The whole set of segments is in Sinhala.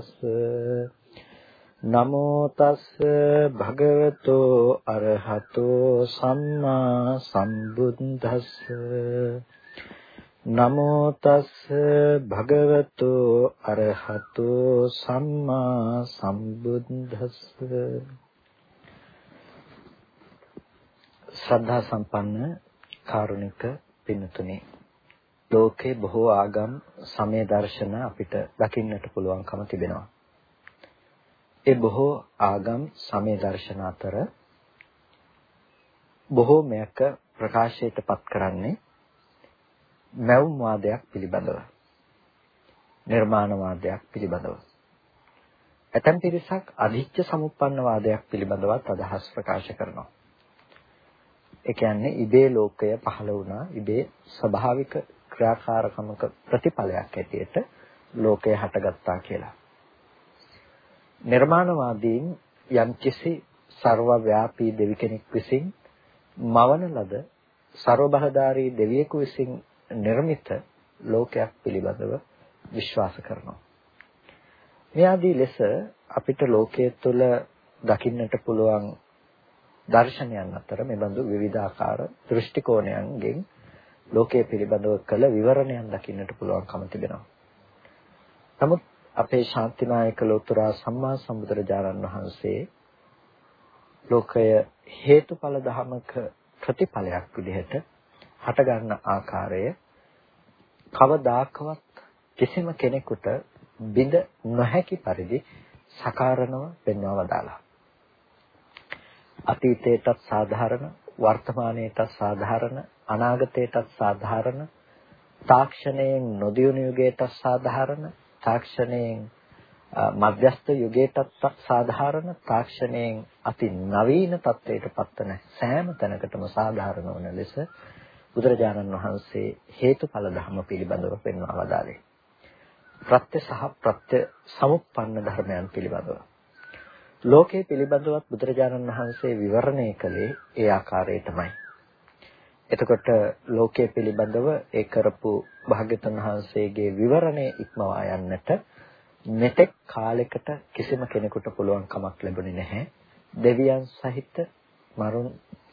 සම්බුද්දස්ස නමෝ තස් භගවතු අරහතු සම්මා සම්බුද්දස්ස නමෝ තස් භගවතු අරහතු සම්මා සම්බුද්දස්ස ශ්‍රද්ධා සම්පන්න කාරුණික පින්තුනේ ලෝකේ බොහෝ ආගම් සමය දර්ශන අපිට දකින්නට පුළුවන්කම තිබෙනවා. ඒ බොහෝ ආගම් සමය දර්ශන අතර බොහෝ මෙයක ප්‍රකාශයටපත් කරන්නේ මෞම් වාදයක් පිළිබඳව. නිර්මාණවාදයක් පිළිබඳව. ඇතැම් පිරිසක් අධිච්ච සමුප්පන්න වාදයක් පිළිබඳවත් අදහස් ප්‍රකාශ කරනවා. ඒ කියන්නේ ඉබේ ලෝකය පහළ වුණා ඉබේ ස්වභාවික ක්‍රියාකාරකමක ප්‍රතිඵලයක් ඇටියට ලෝකය හටගත්තා කියලා. නිර්මාණවාදීන් යම්කිසි ਸਰවව්‍යාපී දෙවි කෙනෙක් විසින් මවන ලද ਸਰවබහදාරී දෙවියෙකු විසින් නිර්මිත ලෝකයක් පිළිබඳව විශ්වාස කරනවා. මේ ආදී ලෙස අපිට ලෝකයේ තුල දකින්නට පුළුවන් දර්ශනයන් අතර මේ බඳු විවිධාකාර දෘෂ්ටි කෝණයන්ගෙන් ලෝකයේ පිළිබඳව කළ විවරණයන් දකින්නට පුළුවන්කම තිබෙනවා. නමුත් අපේ ශාන්තිනායක ලෝතුරා සම්මා සම්බුදුරජාණන් වහන්සේ ලෝකය හේතුඵල ධමක ප්‍රතිඵලයක් විදිහට හටගන්න ආකාරය කවදාකවත් කිසිම කෙනෙකුට බිඳ නොහැකි පරිදි සකාරණව පෙන්වා වදාලා. අතීතයටත් සාධාරණ වර්තමානයටත් සාධාරණ අනාගතයටත් සාධාරණ තාක්ෂණයෙන් නොදියුණු යුගයටත් සාධාරණ තාක්ෂණයෙන් මධ්‍යස්ථ යුගයටත් සාධාරණ තාක්ෂණයෙන් අති නවීන තත්ත්වයට පත්වන සෑම තැනකටම සාධාරණ වන ලෙස බුදුරජාණන් වහන්සේ හේතුඵල ධර්ම පිළිබඳව පෙන්වා වදාළේ. ප්‍රත්‍ය සහ ප්‍රත්‍ය සමුප්පන්න ධර්මයන් පිළිබඳව. ලෝකයේ පිළිබඳවත් බුදුරජාණන් වහන්සේ විවරණය කළේ ඒ ආකාරයටමයි. එතකොට ලෝකයේ පිළිබඳව ඒ කරපු භාග්‍යතුන් වහන්සේගේ විවරණය ඉක්මවා යන්නට මෙතෙක් කාලයකට කිසිම කෙනෙකුට පුළුවන් කමක් ලැබුණේ නැහැ. දෙවියන් සහිත, මරුන්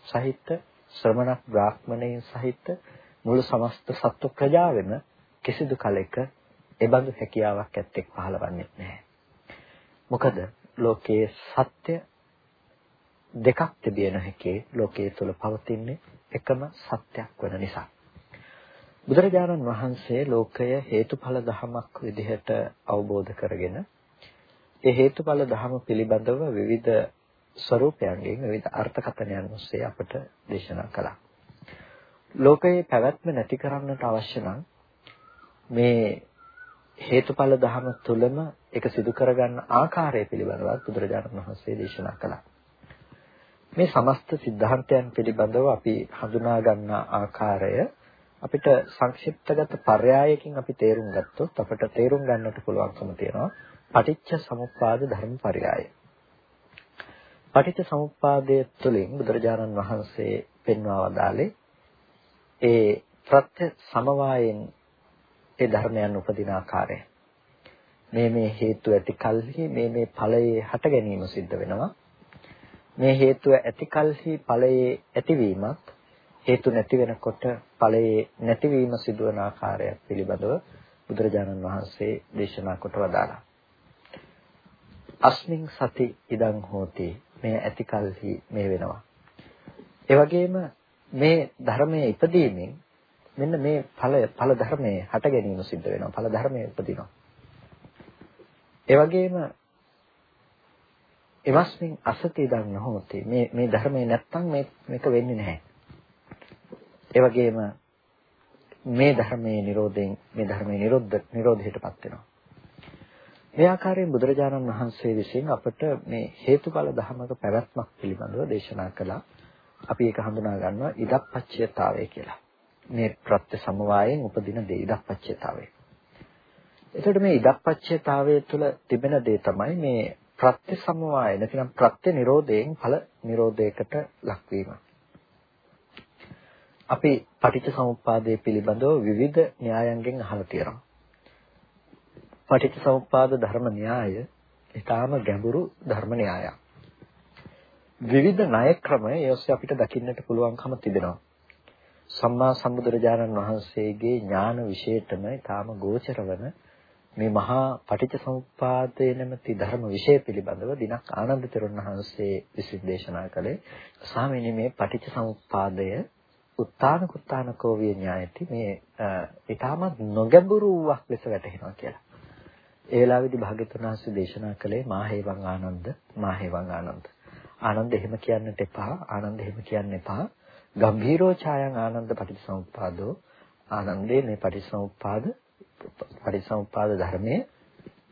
සහිත, ශ්‍රමණ බ්‍රාහ්මණයන් සහිත මුළු සමස්ත සත්ව ප්‍රජාවෙම කිසිදු කලෙක එබඳු හැකියාවක් ඇත්තෙක් පහළවන්නේ නැහැ. මොකද ලෝකයේ සත්‍ය දෙකක් තිබිය නොහැකි ලෝකයේ තුල පවතින්නේ එකම සත්‍යයක් වෙන නිසා. බුදුරජාණන් වහන්සේ ලෝකය හේතුඵල ධමයක් විදිහට අවබෝධ කරගෙන ඒ හේතුඵල ධම පිළිබඳව විවිධ ස්වરૂපයන්ගෙන් විවිධ අර්ථකථනයන් ඔස්සේ අපට දේශනා කළා. ලෝකයේ පැවැත්ම නැති කරන්නට අවශ්‍ය නම් මේ හේතුඵල ධම තුලම ඒක සිදු කරගන්න ආකාරය පිළිබඳව බුදුරජාණන් වහන්සේ දේශනා කළා. මේ සමස්ත સિદ્ધාන්තයන් පිළිබඳව අපි හඳුනා ගන්න ආකාරය අපිට සංක්ෂිප්තගත පర్యాయකින් අපි තේරුම් ගත්තොත් අපිට තේරුම් ගන්නට පුළුවන්කම තියෙනවා පටිච්ච සමුප්පාද ධර්ම පర్యాయ. පටිච්ච සමුප්පාදයේ තුලින් බුදුරජාණන් වහන්සේ පෙන්වා වදාලේ ඒ ප්‍රත්‍ය සමவாயෙන් ඒ ධර්මයන් උපදින ආකාරය. මේ මේ හේතු ඇති කල්හි මේ මේ ඵලයේ හට ගැනීම සිද්ධ වෙනවා. මේ හේතුව ඇති කලෙහි ඵලයේ ඇතිවීමත් හේතු නැති වෙනකොට ඵලයේ නැතිවීම සිදුවන ආකාරය පිළිබඳව බුදුරජාණන් වහන්සේ දේශනා කොට වදාළා. අස්මින් සති ඉදං හෝති මේ ඇති කලෙහි මේ වෙනවා. ඒ වගේම මේ ධර්මයේ ඉපදීමෙන් මෙන්න මේ ඵලය ඵල ධර්මයේ හට ගැනීම සිද්ධ වෙනවා. ඵල ධර්මයේ උපදිනවා. ඒ වගේම එවස්මින් අසති දන්න හොතේ මේ මේ ධර්මයේ නැත්තම් මේ මේක වෙන්නේ නැහැ. ඒ වගේම මේ ධර්මයේ Nirodhen මේ ධර්මයේ නිරොද්ධ නිරෝධයටපත් වෙනවා. මේ ආකාරයෙන් බුදුරජාණන් වහන්සේ විසින් අපට මේ හේතුඵල ධර්මක පැවැත්මක් පිළිබඳව දේශනා කළා. අපි ඒක හඳුනා ගන්නවා ඉදප්පච්චයතාවය කියලා. මේ ප්‍රත්‍ය සමவாயයෙන් උපදින දේ ඉදප්පච්චයතාවය. එතකොට මේ ඉදප්පච්චයතාවය තුළ තිබෙන දේ තමයි මේ ප්‍රත්‍ය සමவாය නැතිනම් ප්‍රත්‍ය නිරෝධයෙන් ඵල නිරෝධයකට ලක්වීම. අපි පටිච්චසමුප්පාදයේ පිළිබඳව විවිධ න්‍යායන්ගෙන් අහලා තියෙනවා. පටිච්චසමුප්පාද ධර්ම න්‍යාය ඊටාම ගැඹුරු ධර්ම න්‍යායක්. විවිධ ණය ක්‍රම ඒ ඔස්සේ අපිට දකින්නට පුළුවන්කම තිබෙනවා. සම්මා සම්බුදුරජාණන් වහන්සේගේ ඥාන විශේෂතම ඊටාම ගෝචර වන මේ මහා පටිච්චසමුප්පාදයේ නැමැති ධර්ම විශේෂ පිළිබඳව දිනක් ආනන්ද තෙරුන් වහන්සේ විසින් දේශනා කළේ ස්වාමීනි මේ පටිච්චසමුප්පාදය උත්තාන කුත්තාන කෝවිය ඥායති මේ ඊටමත් නොගැඹුරු වූවක් ලෙස වැටහෙනවා කියලා. ඒ වෙලාවේදී භාග්‍යතුන් වහන්සේ දේශනා කළේ මාහේවං ආනන්ද මාහේවං ආනන්ද. ආනන්ද එහෙම කියන්නට එපා. ආනන්ද එහෙම කියන්න එපා. ගම්භීරෝ ඡායං ආනන්ද පටිච්චසමුප්පාදෝ ආනන්දේ මේ පටිච්චසමුප්පාද පටිච්චසමුප්පාද ධර්මයේ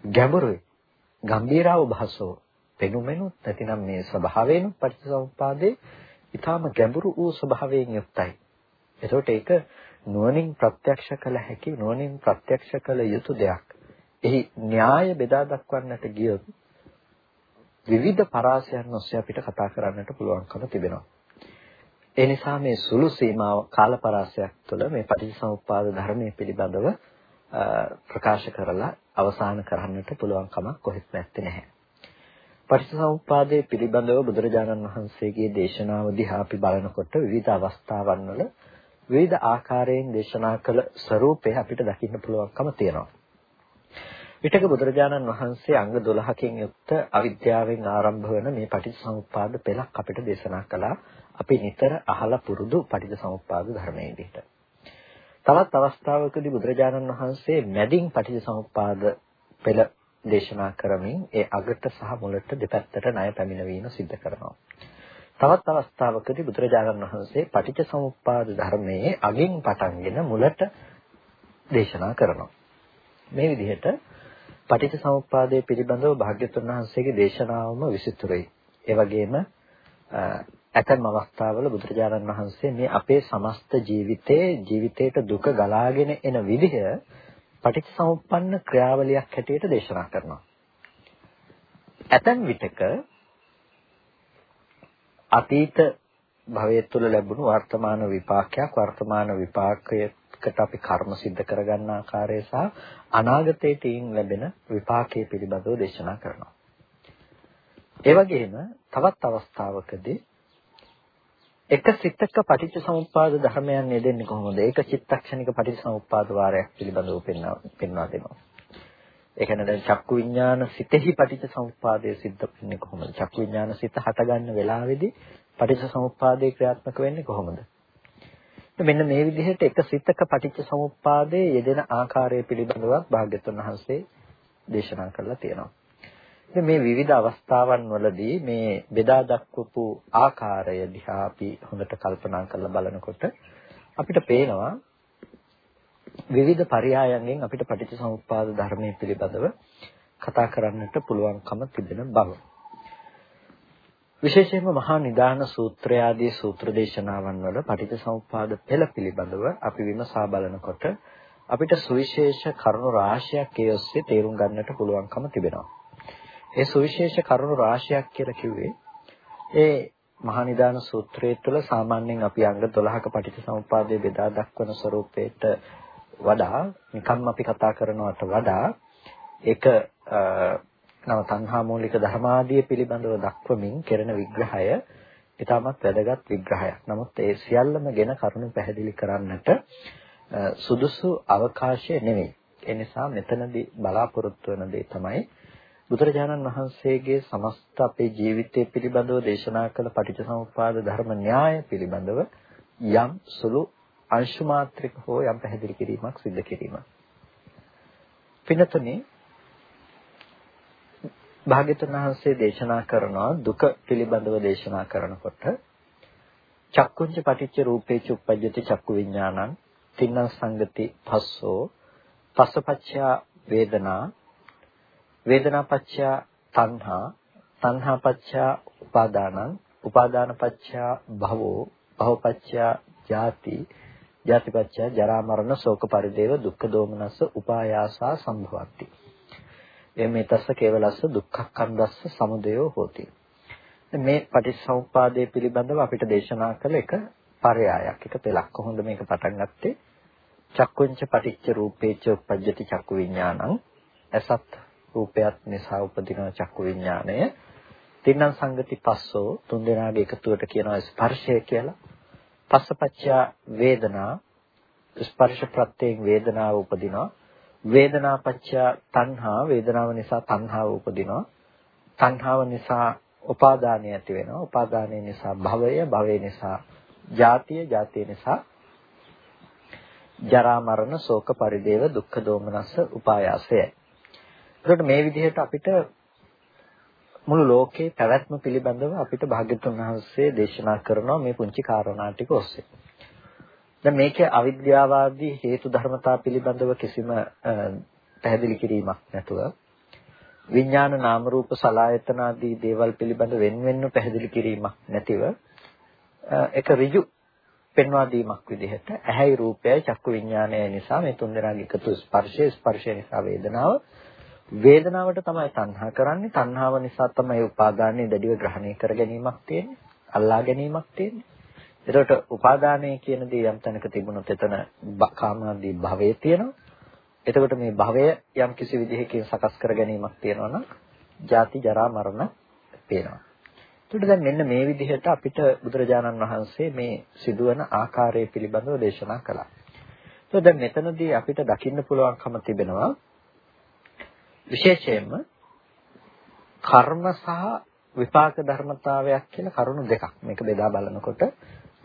ගැඹුරුයි. ගම්භීරව භාසෝ පෙනුමෙනුත් නැතිනම් මේ ස්වභාවයෙන් පටිච්චසමුප්පාදේ ඊටාම ගැඹුරු වූ ස්වභාවයෙන් යුක්තයි. එතකොට ඒක නුවණින් ප්‍රත්‍යක්ෂ කළ හැකි නුවණින් ප්‍රත්‍යක්ෂ කළ යුතු දෙයක්. එහි න්‍යාය බෙදා දක්වන්නට ගියොත් විවිධ පරාසයන් ඔස්සේ අපිට කතා කරන්නට පුළුවන්කම තිබෙනවා. ඒ නිසා මේ සුළු සීමාව කාල පරාසයක් තුළ මේ පටිච්චසමුප්පාද ධර්මයේ පිළිබඳව ප්‍රකාශ කරලා අවසන් කරන්නට පුළුවන් කමක් කොහෙත් නැත්තේ නැහැ. පටිච්චසමුප්පාදයේ පිළිබඳව බුදුරජාණන් වහන්සේගේ දේශනාව දිහා අපි බලනකොට විවිධ අවස්ථාවන් වල විවිධ ආකාරයෙන් දේශනා කළ ස්වરૂපය අපිට දකින්න පුළුවන්කම තියෙනවා. විතක බුදුරජාණන් වහන්සේ අංග 12කින් යුක්ත අවිද්‍යාවෙන් ආරම්භ වන මේ පටිච්චසමුප්පාද පෙළක් අපිට දේශනා කළා. අපි නිතර අහලා පුරුදු පටිච්චසමුප්පාද ධර්මයේ විදිහට. තවත් අවස්ථාවකදී බුදුරජාණන් වහන්සේ මැදින් පටිච්චසමුප්පාද පෙළ දේශනා කරමින් ඒ අගට සහ මුලට දෙපැත්තට ණය පැමිණවීම සිද්ධ කරනවා. තවත් අවස්ථාවකදී බුදුරජාණන් වහන්සේ පටිච්චසමුප්පාද ධර්මයේ අගින් පටන්ගෙන මුලට දේශනා කරනවා. මේ විදිහට පටිච්චසමුප්පාදයේ පිළිබඳව භාග්‍යතුන් වහන්සේගේ දේශනාවම විසිතුරුයි. ඒ වගේම ඇතැම් අවස්ථාවල බුදුරජාණන් වහන්සේ මේ අපේ සමස්ත ජීවිතයේ ජීවිතයට දුක ගලාගෙන එන විදිහ පටිච්චසමුප්පන්න ක්‍රියාවලියක් හැටියට දේශනා කරනවා. ඇතැම් විටක අතීත භවයේ තුල ලැබුණු වර්තමාන විපාකයක් වර්තමාන විපාකයකට අපි කර්ම સિદ્ધ කරගන්න ආකාරය සහ අනාගතයේ තීන් ලැබෙන විපාකයේ පිළිබඳව දේශනා කරනවා. ඒ වගේම තවත් අවස්ථාවකදී එක සිතක පටිච්චසමුප්පාද ධර්මයන් යෙදෙන්නේ කොහොමද? ඒක චිත්තක්ෂණික පටිච්චසමුප්පාද වාරයක් පිළිබඳව පෙන්වා පෙන්වා දෙනවා. ඒ කියන්නේ දැන් චක්කු විඥාන සිතෙහි පටිච්චසමුප්පාදය සිද්ධ වෙන්නේ කොහොමද? චක්කු විඥාන සිත හටගන්න වෙලාවේදී පටිච්චසමුප්පාදේ ක්‍රියාත්මක වෙන්නේ කොහොමද? මෙන්න මේ විදිහට එක සිතක පටිච්චසමුප්පාදයේ යෙදෙන ආකාරය පිළිබඳව භාග්‍යතුන් වහන්සේ දේශනා කරලා තියෙනවා. ඉතින් මේ විවිධ අවස්ථාවන් වලදී මේ බෙදා දක්වපු ආකාරය දිහා අපි හොඳට කල්පනා කරලා බලනකොට අපිට පේනවා විවිධ පරයයන්ගෙන් අපිට පටිච්චසමුප්පාද ධර්මයේ පිළිබඳව කතා කරන්නට පුළුවන්කම තිබෙන බව. විශේෂයෙන්ම මහා නිදාන සූත්‍රය ආදී සූත්‍ර දේශනාවන් වල පටිච්චසමුප්පාද පෙළ පිළිබඳව අපි විමසා බලනකොට අපිට සුවිශේෂ කරුණු රාශියක් ඒ ඔස්සේ තේරුම් ගන්නට පුළුවන්කම තිබෙනවා. ඒ සුවිශේෂ කරුණු රාශියක් කියලා කිව්වේ ඒ මහා නිදාන සූත්‍රයේ තුල සාමාන්‍යයෙන් අපි අංග 12ක පටිච්චසමුප්පාදයේ බෙදා දක්වන ස්වરૂපයට වඩා නිකම්ම අපි කතා කරනවට වඩා ඒක නව තණ්හා මූලික ධර්මාදිය පිළිබඳව දක්වමින් කෙරෙන විග්‍රහය ඊටමත් වැදගත් විග්‍රහයක්. නමුත් ඒ සියල්ලම ගැන කරුණු පැහැදිලි කරන්නට සුදුසු අවකාශය නෙවෙයි. ඒ නිසා මෙතනදී බලාපොරොත්තු වෙන දේ තමයි බුදුරජාණන් වහන්සේගේ සමස්ත අපේ ජීවිතය පිළිබඳව දේශනා කළ පටිච්චසමුප්පාද ධර්ම න්‍යාය පිළිබඳව යම් සුළු අංශු මාත්‍රික හෝ යම් පැහැදිලි කිරීමක් සිදු කිරීම. පින්නතුනේ භාග්‍යතුන් වහන්සේ දේශනා කරනවා දුක පිළිබඳව දේශනා කරනකොට චක්කුංච පටිච්ච රූපේ චුප්පජ්ජති චක්කු විඥානං තින්න සංගති පස්සෝ පස්සපච්චා වේදනා වේදනාපච්චය තණ්හා තණ්හාපච්චය උපාදානං උපාදානපච්චය භවෝ භවපච්චය ජාති ජාතිපච්චය ජරා මරණ ශෝක පරිදේව දුක්ඛ දෝමනස්ස උපායාසා සම්භවಂತಿ එමේ තස්ස කේවලස්ස දුක්ඛක්ඛන්දස්ස සමුදයෝ හෝති මේ පටිච්චසමුප්පාදයේ පිළිබඳව අපිට දේශනා කළ එක පරයායක් එක පෙළක්. කොහොමද මේක පටන් ගත්තේ? චක්කුංච පටිච්ච රූපේච උපජ්ජති චක්කු විඥානං. අසත් රූපයත් නිසා උපදින චක්කු විඥානය. තින්නම් සංගති පස්සෝ තුන් දෙනාගේ එකතුවට කියනවා ස්පර්ශය කියලා. පස්සපච්චා වේදනා ස්පර්ශ ප්‍රත්‍යයෙන් වේදනාව උපදිනවා. වේදනාපච්චා තණ්හා වේදනාව නිසා තණ්හාව උපදිනවා. තණ්හාව නිසා උපාදානය ඇති වෙනවා. උපාදානය නිසා භවය, භවය නිසා ජාතිය, ජාතිය නිසා ජරා මරණ ශෝක පරිදේව දුක්ඛ දෝමනස්ස උපායාසය. ඒකට මේ විදිහට අපිට මුළු ලෝකේ පැවැත්ම පිළිබඳව අපිට භාග්‍යතුන් වහන්සේ දේශනා කරනවා මේ පුංචි කාරණා ටික ඔස්සේ. දැන් මේකේ අවිද්‍යාවාදී හේතු ධර්මතා පිළිබඳව කිසිම පැහැදිලි කිරීමක් නැතුව විඥාන නාම රූප සලායතන ආදී දේවල් පිළිබඳ වෙන වෙනම පැහැදිලි කිරීමක් නැතිව එක ඍජු පෙන්වා දීමක් විදිහට ඇහැයි රූපයයි චක්කු විඥානයයි නිසා මේ තුන් දෙනාගේ එකතු ස්පර්ශය ස්පර්ශය නිසා වේදනාව වේදනාවට තමයි තණ්හා කරන්නේ තණ්හාව නිසා තමයි උපාදානයේ දැඩිව ග්‍රහණය කර ගැනීමක් තියෙන්නේ අල්ලා ගැනීමක් තියෙන්නේ එතකොට උපාදානය කියන දේ යම් තැනක තිබුණොත් එතන කාමාදී භවය තියෙනවා. එතකොට මේ භවය යම් කිසි විදිහකින් සකස් කර ගැනීමක් තියෙනවා නම් ජාති ජරා මරණ පේනවා. එතකොට දැන් මෙන්න මේ විදිහට අපිට බුදුරජාණන් වහන්සේ මේ සිදුවන ආකාරය පිළිබඳව දේශනා කළා. එතකොට දැන් මෙතනදී අපිට දකින්න පුළුවන්කම තිබෙනවා විශේෂයෙන්ම කර්ම සහ විපාක ධර්මතාවයක් කියලා කරුණු දෙකක්. මේක බෙදා බලනකොට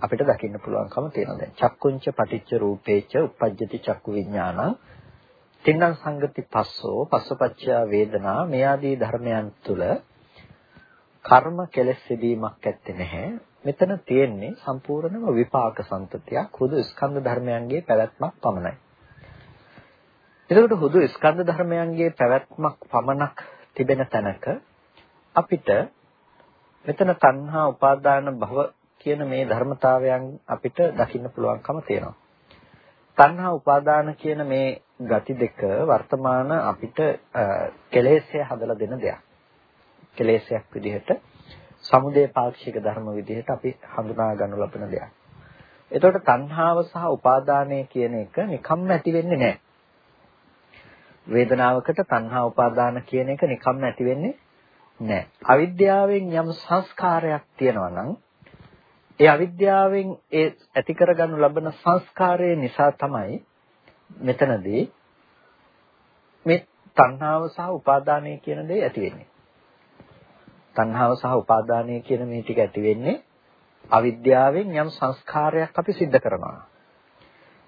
අපිට දකින්න පුළුවන්කම තියෙනවා. දැන් චක්කුංච පටිච්ච රූපේච uppajjati චක්කු විඥානං තින්නම් සංගති පස්සෝ පස්සපච්චය වේදනා මේ ආදී ධර්මයන් තුල කර්ම කෙලෙස් සිදීමක් ඇත්තේ නැහැ. මෙතන තියෙන්නේ සම්පූර්ණම විපාක සම්තතියක් හුදු ස්කන්ධ ධර්මයන්ගේ පැවැත්මක් පමණයි. එතකොට හුදු ස්කන්ධ ධර්මයන්ගේ පැවැත්මක් පමණක් තිබෙන තැනක අපිට මෙතන තණ්හා උපාදාන භව කියන මේ ධර්මතාවයන් අපිට දකින්න පුළුවන්කම තියෙනවා. තණ්හා උපාදාන කියන මේ ගති දෙක වර්තමාන අපිට කෙලෙස්ය හදලා දෙන දෙයක්. කෙලෙස්යක් විදිහට සමුදේ පාක්ෂික ධර්ම විදිහට අපි හඳුනා ගන්නු ලබන දෙයක්. එතකොට තණ්හාව සහ උපාදානය කියන එක නිකම්ම ඇති වෙන්නේ නැහැ. වේදනාවකට තණ්හා උපාදාන කියන එක නිකම්ම ඇති වෙන්නේ නැහැ. අවිද්‍යාවෙන් යම් සංස්කාරයක් තියෙනවා නම් ඒ අවිද්‍යාවෙන් ඒ ඇති කරගනු ලබන සංස්කාරය නිසා තමයි මෙතනදී මේ තණ්හාව සහ උපාදානය කියන දේ ඇති වෙන්නේ. තණ්හාව සහ උපාදානය කියන මේ ටික ඇති වෙන්නේ අවිද්‍යාවෙන් යම් සංස්කාරයක් අපි සිද්ධ කරනවා.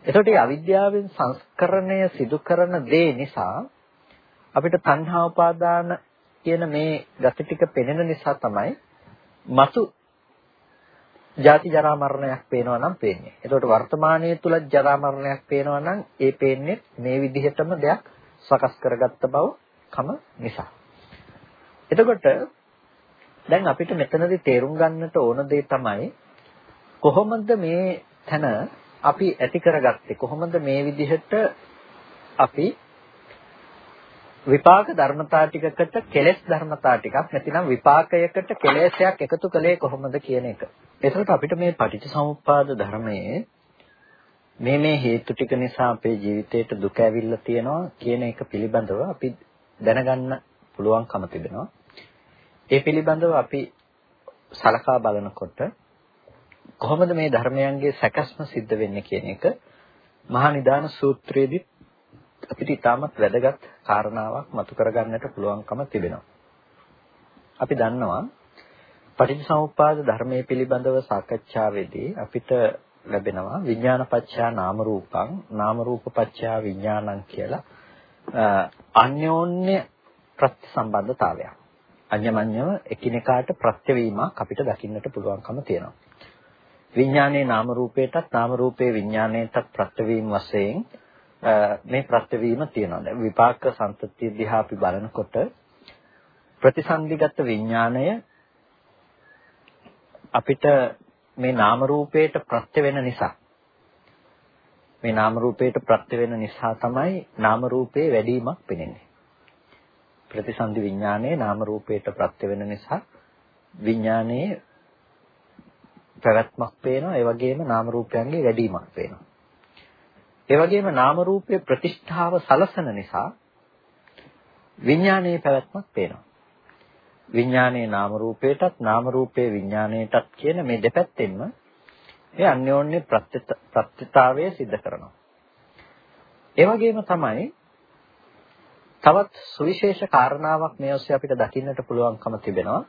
එතකොට මේ අවිද්‍යාවෙන් සංස්කරණය සිදු කරන දේ නිසා අපිට තණ්හා උපාදාන කියන මේ gati ටික පෙනෙන නිසා තමයි මතු ජාති ජරා මරණයක් පේනවා නම් පේන්නේ. එතකොට වර්තමානයේ තුල ජරා මරණයක් පේනවා නම් ඒ පේන්නේ මේ විදිහටම දෙයක් සකස් කරගත්ත බව කම නිසා. එතකොට දැන් අපිට මෙතනදී තේරුම් ගන්නට ඕන දේ තමයි කොහොමද මේ තන අපි ඇති කරගත්තේ කොහොමද මේ විදිහට අපි විපාක ධර්මතා ටිකකට කෙලෙස් ධර්මතා ටිකක් නැතිනම් විපාකයකට කෙලෙසයක් එකතු කළේ කොහොමද කියන එක. එතකොට අපිට මේ පටිච්චසමුප්පාද ධර්මයේ මේ මේ හේතු ටික නිසා අපේ ජීවිතේට දුක ඇවිල්ලා තියෙනවා කියන එක පිළිබඳව අපි දැනගන්න පුළුවන්කම තිබෙනවා. ඒ පිළිබඳව අපි සලකා බලනකොට කොහොමද මේ ධර්මයන්ගේ සැකස්ම සිද්ධ වෙන්නේ කියන එක මහා නිදාන සූත්‍රයේදී අපිට ඉතාමත් වැදගත් කාරණාවක් මතු කරගන්නට පුළුවන්කම තිබෙනවා. අපි දන්නවා පටිච්චසමුප්පාද ධර්මයේ පිළිබඳව සාකච්ඡාවේදී අපිට ලැබෙනවා විඥානපච්චා නාම රූපං නාම රූපපච්චා විඥානං කියලා අන්‍යෝන්‍ය ප්‍රතිසම්බන්ධතාවයක්. අඤ්ඤමඤ්ඤව එකිනෙකාට ප්‍රත්‍යවීමක් අපිට දකින්නට පුළුවන්කම තියෙනවා. විඥානයේ නාම රූපයටත් නාම රූපයේ විඥානයටත් ප්‍රත්‍යවීම වශයෙන් මේ ප්‍රත්‍යවීම තියෙනවා. දැන් විපාක සම්පත්තිය දිහා අපි බලනකොට ප්‍රතිසන්දිගත විඥාණය අපිට මේ නාම රූපයට ප්‍රත්‍ය වෙන නිසා මේ නාම රූපයට ප්‍රත්‍ය වෙන නිසා තමයි නාම රූපේ වැඩිමක් පෙනෙන්නේ. ප්‍රතිසන්දි විඥානයේ නාම රූපයට ප්‍රත්‍ය වෙන නිසා විඥානයේ පැවැත්මක් පේනවා ඒ වගේම නාම රූපයන්ගේ වැඩිමක් පේනවා ඒ වගේම නාම රූපයේ ප්‍රතිෂ්ඨාව සලසන නිසා විඥානයේ පැවැත්මක් පේනවා විඥානයේ නාම රූපයටත් නාම රූපයේ විඥානයටත් කියන මේ දෙපැත්තෙන්ම ඒ අන්‍යෝන්‍ය ප්‍රත්‍යතාවය सिद्ध කරනවා ඒ වගේම තමයි තවත් සුවිශේෂ කාරණාවක් මේ ඔස්සේ අපිට දකින්නට පුළුවන්කම තිබෙනවා.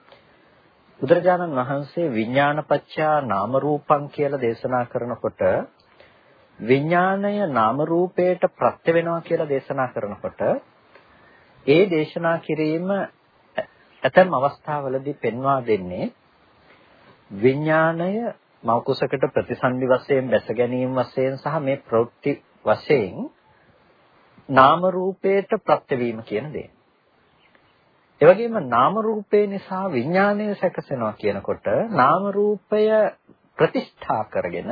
බුදුරජාණන් වහන්සේ විඥානපච්චා නාම රූපං කියලා දේශනා කරනකොට විඥාණය නාම රූපයට ප්‍රත්‍ය වෙනවා කියලා දේශනා කරනකොට ඒ දේශනා කිරීම ඇතැම් අවස්ථාවලදී පෙන්වා දෙන්නේ විඥාණය මෞකුසකට ප්‍රතිසන්දි වශයෙන් බැස ගැනීම වශයෙන් සහ මේ ප්‍රවෘත්ති වශයෙන් නාම රූපයට ප්‍රත්‍ය වීම කියන දේ. ඒ වගේම නාම රූපේ නිසා විඥාණය සැකසෙනවා කියනකොට නාම රූපය ප්‍රතිෂ්ඨා කරගෙන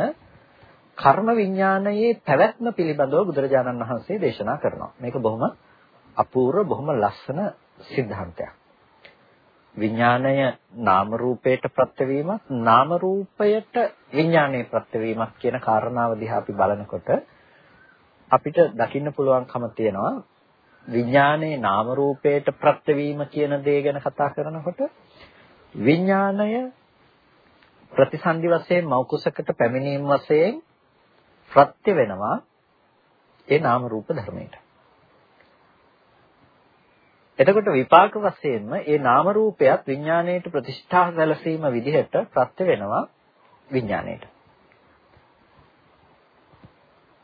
කර්ම විඥානයේ පැවැත්ම පිළිබඳව බුදුරජාණන් වහන්සේ දේශනා කරනවා. මේක බොහොම අපූර්ව බොහොම ලස්සන સિદ્ધාන්තයක්. විඥාණය නාම රූපයට ප්‍රත්‍යවීමක් නාම රූපයට විඥාණය ප්‍රත්‍යවීමක් කියන කාරණාව දිහා අපි බලනකොට අපිට දකින්න පුළුවන්කම තියෙනවා විඥානයේ නාම රූපයට ප්‍රත්‍යවීම කියන දේ ගැන කතා කරනකොට විඥාණය ප්‍රතිසන්දි වශයෙන් මෞකුසකට පැමිණීම වශයෙන් ප්‍රත්‍ය වෙනවා ඒ නාම රූප ධර්මයට. එතකොට විපාක වශයෙන්ම ඒ නාම රූපයත් විඥාණයට ප්‍රතිෂ්ඨා සැලසීම විදිහට ප්‍රත්‍ය වෙනවා විඥාණයට.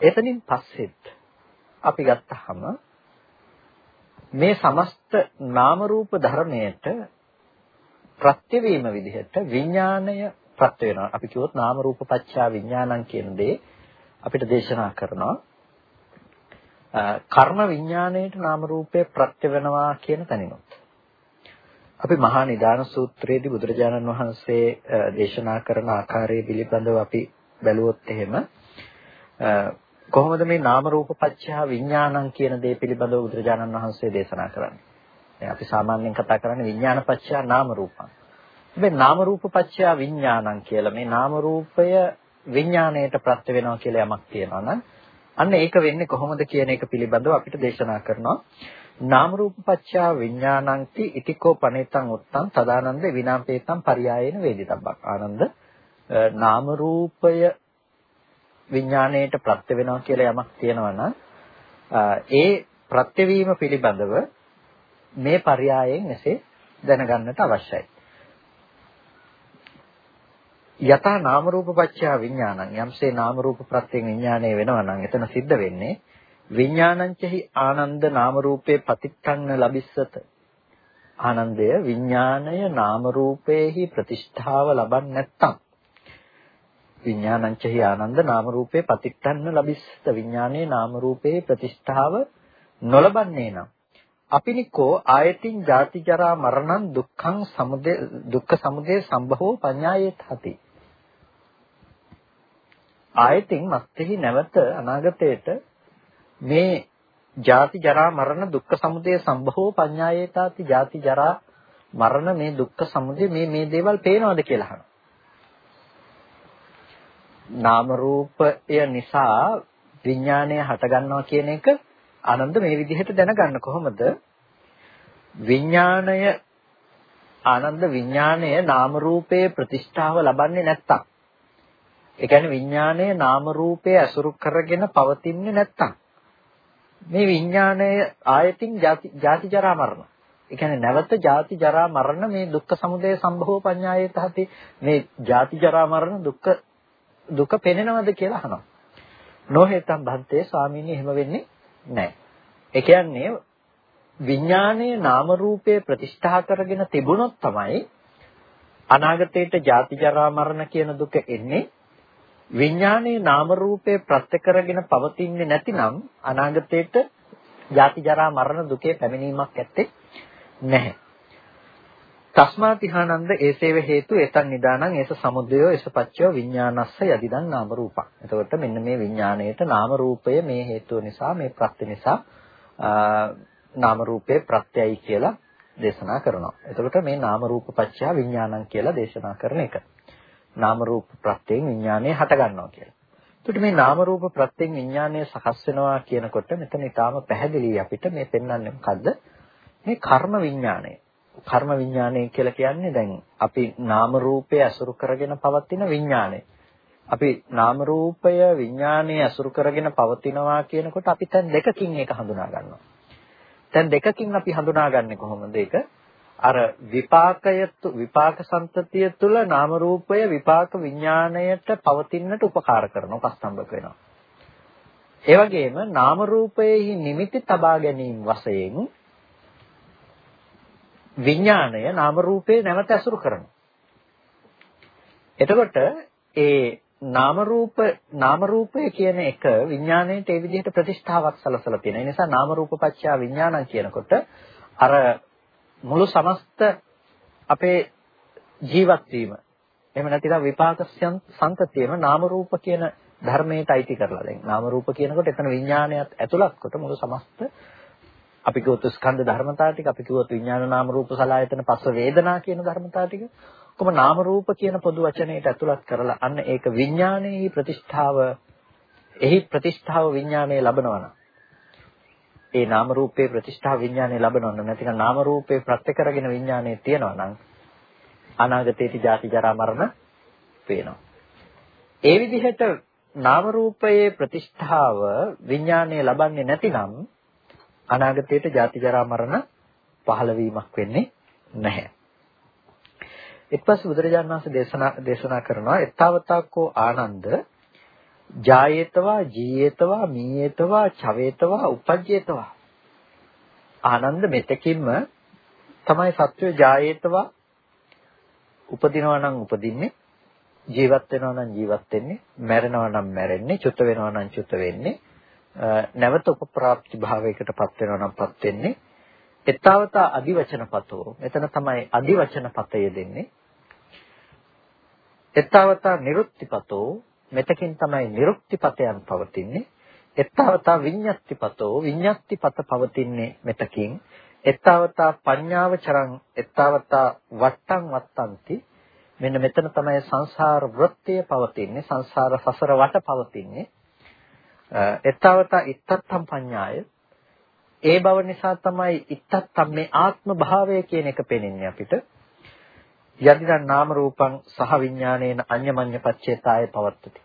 එතනින් පස්සෙත් අපි ගත්තාම මේ සමස්ත නාම රූප ධර්මයට ප්‍රත්‍යවීම විදිහට විඥාණය ප්‍රත්‍ය වෙනවා. අපි කිව්වොත් නාම රූප පත්‍යා විඥානං කියන දේ අපිට දේශනා කරනවා. කර්ම විඥාණයට නාම රූපේ ප්‍රත්‍ය වෙනවා කියන තැනිනුත්. අපි මහා නිදාන සූත්‍රයේදී බුදුරජාණන් වහන්සේ දේශනා කරන ආකාරය පිළිබඳව අපි බැලුවොත් එහෙම කොහොමද මේ නාම රූප පත්‍යා විඥානං කියන දේ පිළිබඳව බුදුරජාණන් වහන්සේ දේශනා කරන්නේ. දැන් අපි සාමාන්‍යයෙන් කතා කරන්නේ විඥාන පත්‍යා නාම රූපං. හැබැයි නාම රූප පත්‍යා විඥානං කියලා මේ නාම රූපය විඥාණයට ප්‍රත්‍ය වෙනවා කියලා යමක් තියෙනවා නම් අන්න ඒක වෙන්නේ කොහොමද කියන එක පිළිබඳව අපිට දේශනා කරනවා. නාම රූප පත්‍යා විඥානංති ඉතිකෝ පනේතං උත්තං තදානන්ද විනාපේතං පරියායේන වේදිතබ්බක්. ආනන්ද නාම රූපය විඥාණයට ප්‍රත්‍ය වෙනවා කියලා යමක් තියෙනවා ඒ ප්‍රත්‍යවීම පිළිබඳව මේ පරයයෙන් එසේ දැනගන්නට අවශ්‍යයි. යථා නාම රූප පත්‍ය විඥානං යම්සේ නාම රූප ප්‍රත්‍යයෙන් විඥාණය වෙනවා නම් එතන සිද්ධ වෙන්නේ විඥානංචහි ආනන්ද නාම රූපේ පතිත්තං ලබිස්සත ආනන්දය විඥාණය නාම රූපේහි ප්‍රතිෂ්ඨාව ලබන්නේ නැත්තම් විඥානංචහි ආනන්ද නාම රූපේ පතිත්තන්න ලබිස්ත විඥානයේ නාම රූපේ ප්‍රතිෂ්ඨාව නොලබන්නේ නම් අපිනිකෝ ආයතින් ජාති ජරා මරණං දුක්ඛං සමුදය දුක්ඛ සමුදය සම්භවෝ පඤ්ඤායේත හති ආයතින් මස්තෙහි නැවත අනාගතයට මේ ජාති ජරා මරණ දුක්ඛ සමුදය සම්භවෝ පඤ්ඤායේතාති ජාති ජරා මරණ මේ දුක්ඛ සමුදය මේ මේ දේවල් පේනවද කියලා අහනවා. නාම රූපය නිසා විඥානය හටගන්නවා කියන එක ආනන්ද මේ විදිහට දැනගන්න කොහොමද? විඥාණය ආනන්ද විඥාණය නාම රූපයේ ප්‍රතිෂ්ඨාව ලබන්නේ නැත්තම්. ඒ කියන්නේ විඥාණය නාම රූපයේ අසුරු කරගෙන පවතින්නේ නැත්තම්. මේ විඥාණය ආයතින් ජාති ජරා මරණ. ඒ කියන්නේ නැවත ජාති ජරා මරණ මේ දුක්ඛ සමුදය සම්භව පඤ්ඤායතහති මේ ජාති ජරා මරණ දුක්ඛ දුක පෙනෙනවද කියලා අහනවා. නොහෙතම් භන්තේ ස්වාමීනි එහෙම වෙන්නේ නැහැ. ඒ කියන්නේ විඥානයේ නාම රූපයේ ප්‍රතිෂ්ඨා කරගෙන තිබුණොත් තමයි අනාගතයට ජාති ජරා මරණ කියන දුක එන්නේ විඥානයේ නාම රූපේ ප්‍රත්‍ය කරගෙන පවතින්නේ නැතිනම් අනාගතයට ජාති ජරා මරණ දුකේ පැමිණීමක් ඇත්තේ නැහැ. තස්මාතිහානන්ද ඒසේව හේතු එතන් නිදානං ඒස සමුදයෝ ඒස පච්චයෝ විඥානස්ස යදිදන් නාම රූපං. එතකොට මෙන්න මේ විඥාණයට නාම රූපය මේ හේතුව නිසා මේ ප්‍රත්‍ය නිසා නාම රූපේ ප්‍රත්‍යයයි කියලා දේශනා කරනවා. එතකොට මේ නාම රූප පච්චය විඥානං කියලා දේශනා කරන එක. නාම රූප ප්‍රත්‍යයෙන් විඥානය හට ගන්නවා කියලා. එතකොට මේ නාම රූප ප්‍රත්‍යයෙන් විඥානය සකස් වෙනවා කියනකොට මෙතන ඊටාම පැහැදිලි අපිට මේ පෙන්වන්නේ මොකද්ද? මේ කර්ම විඥානය. කර්ම විඥානය කියලා කියන්නේ දැන් අපි නාම රූපය අසුරු කරගෙන පවතින විඥානය. අපි නාම රූපය විඥානයේ අසුරු කරගෙන පවතිනවා කියනකොට අපි දැන් දෙකකින් ඒක හඳුනා ගන්නවා. දැන් දෙකකින් අපි හඳුනාගන්නේ කොහොමද ඒක? අර විපාකය විපාක සම්තතිය තුළ නාම රූපය විපාක විඥාණයට පවතින්නට උපකාර කරන උපස්තම්භක වෙනවා. ඒ වගේම නාම රූපයෙහි නිමිති තබා ගැනීම වශයෙන් විඥාණය නාම රූපේ නැවත ඇසුරු කරනවා. එතකොට ඒ නාම රූප නාම රූපය කියන එක විඥාණයට ඒ විදිහට ප්‍රතිෂ්ඨාවක් සලසලා තියෙනවා. ඒ නිසා නාම රූප පත්‍යා විඥානං කියනකොට අර මුළු සමස්ත අපේ ජීවත් වීම එහෙම නැතිනම් විපාක සංතතියම නාම රූප කියන ධර්මයට අයිති කරලා දැන් නාම රූප කියනකොට එතන විඥානයත් ඇතුළත් කොට මුළු සමස්ත අපි කිව්වොත් ස්කන්ධ ධර්මතා ටික අපි කිව්වොත් විඥාන නාම රූප සලආයතන පස්ස වේදනා කියන ධර්මතා ටික කොහොම නාම රූප කියන පොදු වචනයට ඇතුළත් කරලා අන්න ඒක විඥානයේ ප්‍රතිෂ්ඨාව එහි ප්‍රතිෂ්ඨාව විඥානයේ ලබනවා නම් ඒ නාම රූපේ ප්‍රතිෂ්ඨා විඥානය ලබනවා නම් නැතිනම් නාම රූපේ ප්‍රත්‍ය කරගෙන විඥානය තියෙනවා නම් අනාගතයේදී ජාති ජරා මරණ පේනවා. ඒ විදිහට නාම රූපයේ ප්‍රතිෂ්ඨාව විඥානය ලබන්නේ නැතිනම් අනාගතයේදී ජාති ජරා මරණ පහළ වීමක් වෙන්නේ නැහැ. ඊපස්සේ බුදුරජාණන් වහන්සේ දේශනා දේශනා කරනවා එත්තවතක්කෝ ආනන්ද ජායේතවා ජීයේතවා මීයේතවා චවේතවා උපජ්ජේතවා ආනන්ද මෙතකින්ම තමයි සත්වය ජායේතවා උපදිනවා නම් උපදින්නේ ජීවත් වෙනවා නම් ජීවත් වෙන්නේ මැරෙනවා නම් මැරෙන්නේ චුත වෙනවා නම් චුත වෙන්නේ නැවත උපප්‍රාප්ති භාවයකටපත් වෙනවා නම් පත් වෙන්නේ එතාවතා අදිවචනපතෝ මෙතන තමයි අදිවචනපතය දෙන්නේ එතාවතා නිරුක්තිපතෝ මෙතකින් තමයි නිරුක්තිපතයන් පවතින්නේ. එත්තවතා විඤ්ඤාත්තිපතෝ විඤ්ඤාත්තිපත පවතින්නේ මෙතකින්. එත්තවතා පඤ්ඤාව චරං එත්තවතා වට්ටං වත්තන්ති. මෙන්න මෙතන තමයි සංසාර වෘත්තය පවතින්නේ. සංසාර සසර වට පවතින්නේ. එත්තවතා ඉත්තත්තම් පඤ්ඤාය ඒ බව නිසා තමයි ඉත්තත්තම් මේ ආත්ම භාවය කියන එක පෙනෙන්නේ අපිට. යදිදන් නාම රූපං සහ විඥානේන අඤ්ඤමඤ්ඤ පච්චේතාය පවත්තති.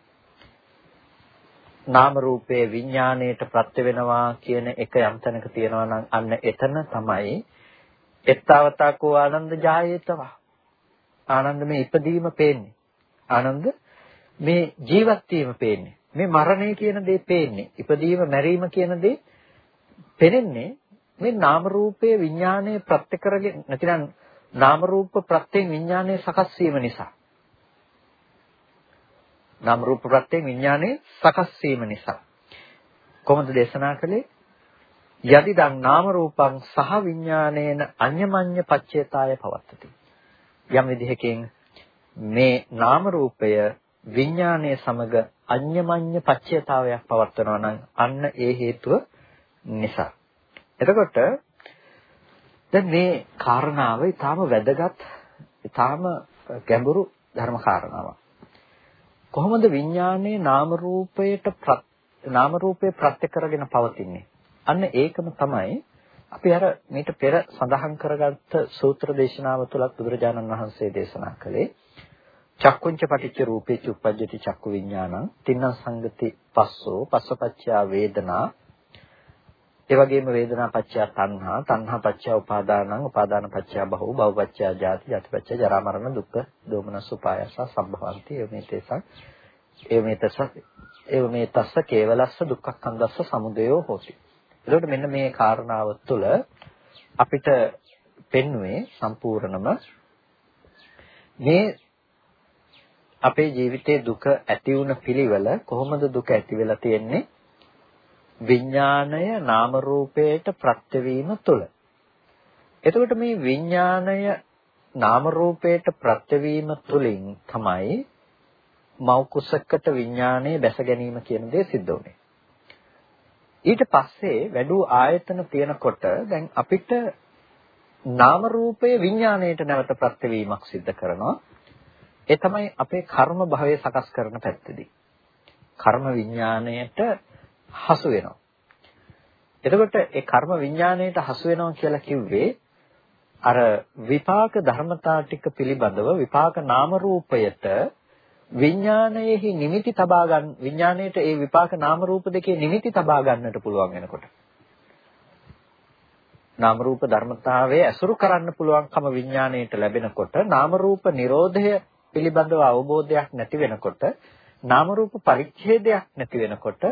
නාම රූපයේ විඥාණයට ප්‍රත්‍ය වෙනවා කියන එක යම් තැනක තියෙනවා නම් අන්න එතන තමයි එත්තවතකෝ ආනන්ද ජායේතවා. ආනන්ද මේ ඉපදීම පේන්නේ. ආනන්ද මේ ජීවත් වීම පේන්නේ. මේ මරණය කියන දේ පේන්නේ. ඉපදීම මැරීම කියන දේ පෙනෙන්නේ මේ නාම රූපයේ විඥාණය ප්‍රත්‍ය කරගෙන නැතිනම් නාම රූප ප්‍රත්‍යයෙන් විඥානය සකස් වීම නිසා. නාම රූප ප්‍රත්‍යයෙන් විඥානයේ සකස් වීම නිසා. කොහොමද දේශනා කළේ? යදිදං නාම රූපං සහ විඥානේන අඤ්ඤමඤ්ඤ පච්චේතාය පවත්තති. යම් විදිහකින් මේ නාම රූපය විඥානයේ සමග අඤ්ඤමඤ්ඤ පච්චේතාවයක් පවත්වනවා නම් අන්න ඒ හේතුව නිසා එතකොට දැන් මේ කාරණාව ඊටාම වැදගත් ඊටාම ගැඹුරු ධර්ම කාරණාවක්. කොහොමද විඥානයේ නාම රූපයට නාම රූපේ ප්‍රත්‍ය කරගෙන පවතින්නේ? අන්න ඒකම තමයි අපි අර මේට පෙර සඳහන් කරගත්ත සූත්‍ර දේශනාව තුලත් බුදුරජාණන් වහන්සේ දේශනා කළේ චක්කුංච පටිච්ච රූපේ චුප්පජ්ජති චක්කු විඥානං තින්න සංගති පස්සෝ පස්සපච්චා වේදනා ඒ වගේම වේදනා පත්‍ය තණ්හා, තණ්හා පත්‍ය උපාදානං, උපාදාන පත්‍ය භව, භව පත්‍ය ජාති, ජාති පත්‍ය ජරා මරණ දුක්ඛ, දෝමනස් උපායස සම්භවಂತಿ. එමෙතේසක් එමෙතස එමෙතස්ස කේවලස්ස දුක්ඛක්ඛන්දස්ස සමුදයෝ හෝති. එතකොට මෙන්න මේ කාරණාව තුළ අපිට පෙන්වුවේ සම්පූර්ණම මේ අපේ ජීවිතයේ දුක ඇති වුණ පිළිවෙල කොහොමද දුක ඇති වෙලා තියෙන්නේ විඥාණය නාම රූපයට ප්‍රත්‍ය වීම තුළ. එතකොට මේ විඥාණය නාම රූපයට ප්‍රත්‍ය වීම තුළින් තමයි මව් කුසකට විඥාණය බැස ගැනීම කියන දේ සිද්ධ වුනේ. ඊට පස්සේ වැඩූ ආයතන තියෙනකොට දැන් අපිට නාම රූපයේ විඥාණයට නැවත ප්‍රත්‍ය වීමක් සිද්ධ කරනවා. ඒ තමයි අපේ කර්ම භවය සකස් කරන පැත්තදී. කර්ම විඥාණයට හසු වෙනවා. එතකොට ඒ කර්ම විඥාණයට හසු වෙනවා කියලා කිව්වේ අර විපාක ධර්මතා ටික පිළිබඳව විපාක නාම රූපයට විඥානයේහි නිමිති තබා ගන්න විඥාණයට ඒ විපාක නාම රූප දෙකේ නිමිති තබා ගන්නට පුළුවන් වෙනකොට නාම රූප ධර්මතාවයේ ඇසුරු කරන්න පුළුවන්කම විඥාණයට ලැබෙනකොට නාම රූප නිරෝධය පිළිබඳව අවබෝධයක් නැති වෙනකොට නාම රූප පරිච්ඡේදයක් නැති වෙනකොට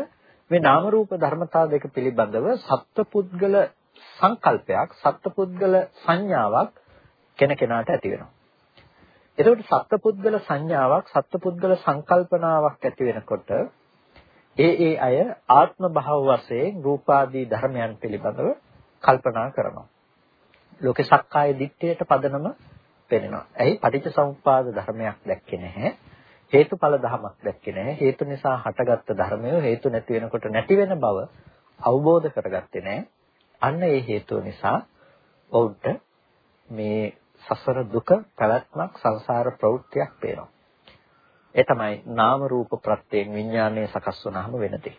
මේ නාම රූප ධර්මතා දෙක පිළිබඳව සත්පුද්ගල සංකල්පයක් සත්පුද්ගල සංඥාවක් කෙනකෙනාට ඇති වෙනවා. එතකොට සත්පුද්ගල සංඥාවක් සත්පුද්ගල සංකල්පනාවක් ඇති වෙනකොට ඒ ඒ අය ආත්ම භාව වශයෙන් රූපාදී ධර්මයන් පිළිබඳව කල්පනා කරනවා. ලෝකේ සක්කාය දිට්ඨියට පදනම පෙනෙනවා. ඇයි පටිච්ච සමුප්පාද ධර්මයක් දැක්කේ නැහැ. හේතුඵල ධමයක් දැක්කේ නැහැ. හේතු නිසා හටගත්ත ධර්මය හේතු නැති වෙනකොට නැති වෙන බව අවබෝධ කරගත්තේ නැහැ. අන්න ඒ හේතුව නිසා ඔවුන්ට මේ සසර දුක පැවැත්මක් සංසාර ප්‍රවෘත්තියක් පේනවා. ඒ තමයි නාම රූප ප්‍රත්‍යයෙන් විඥානය සකස් වුනහම වෙන දේ.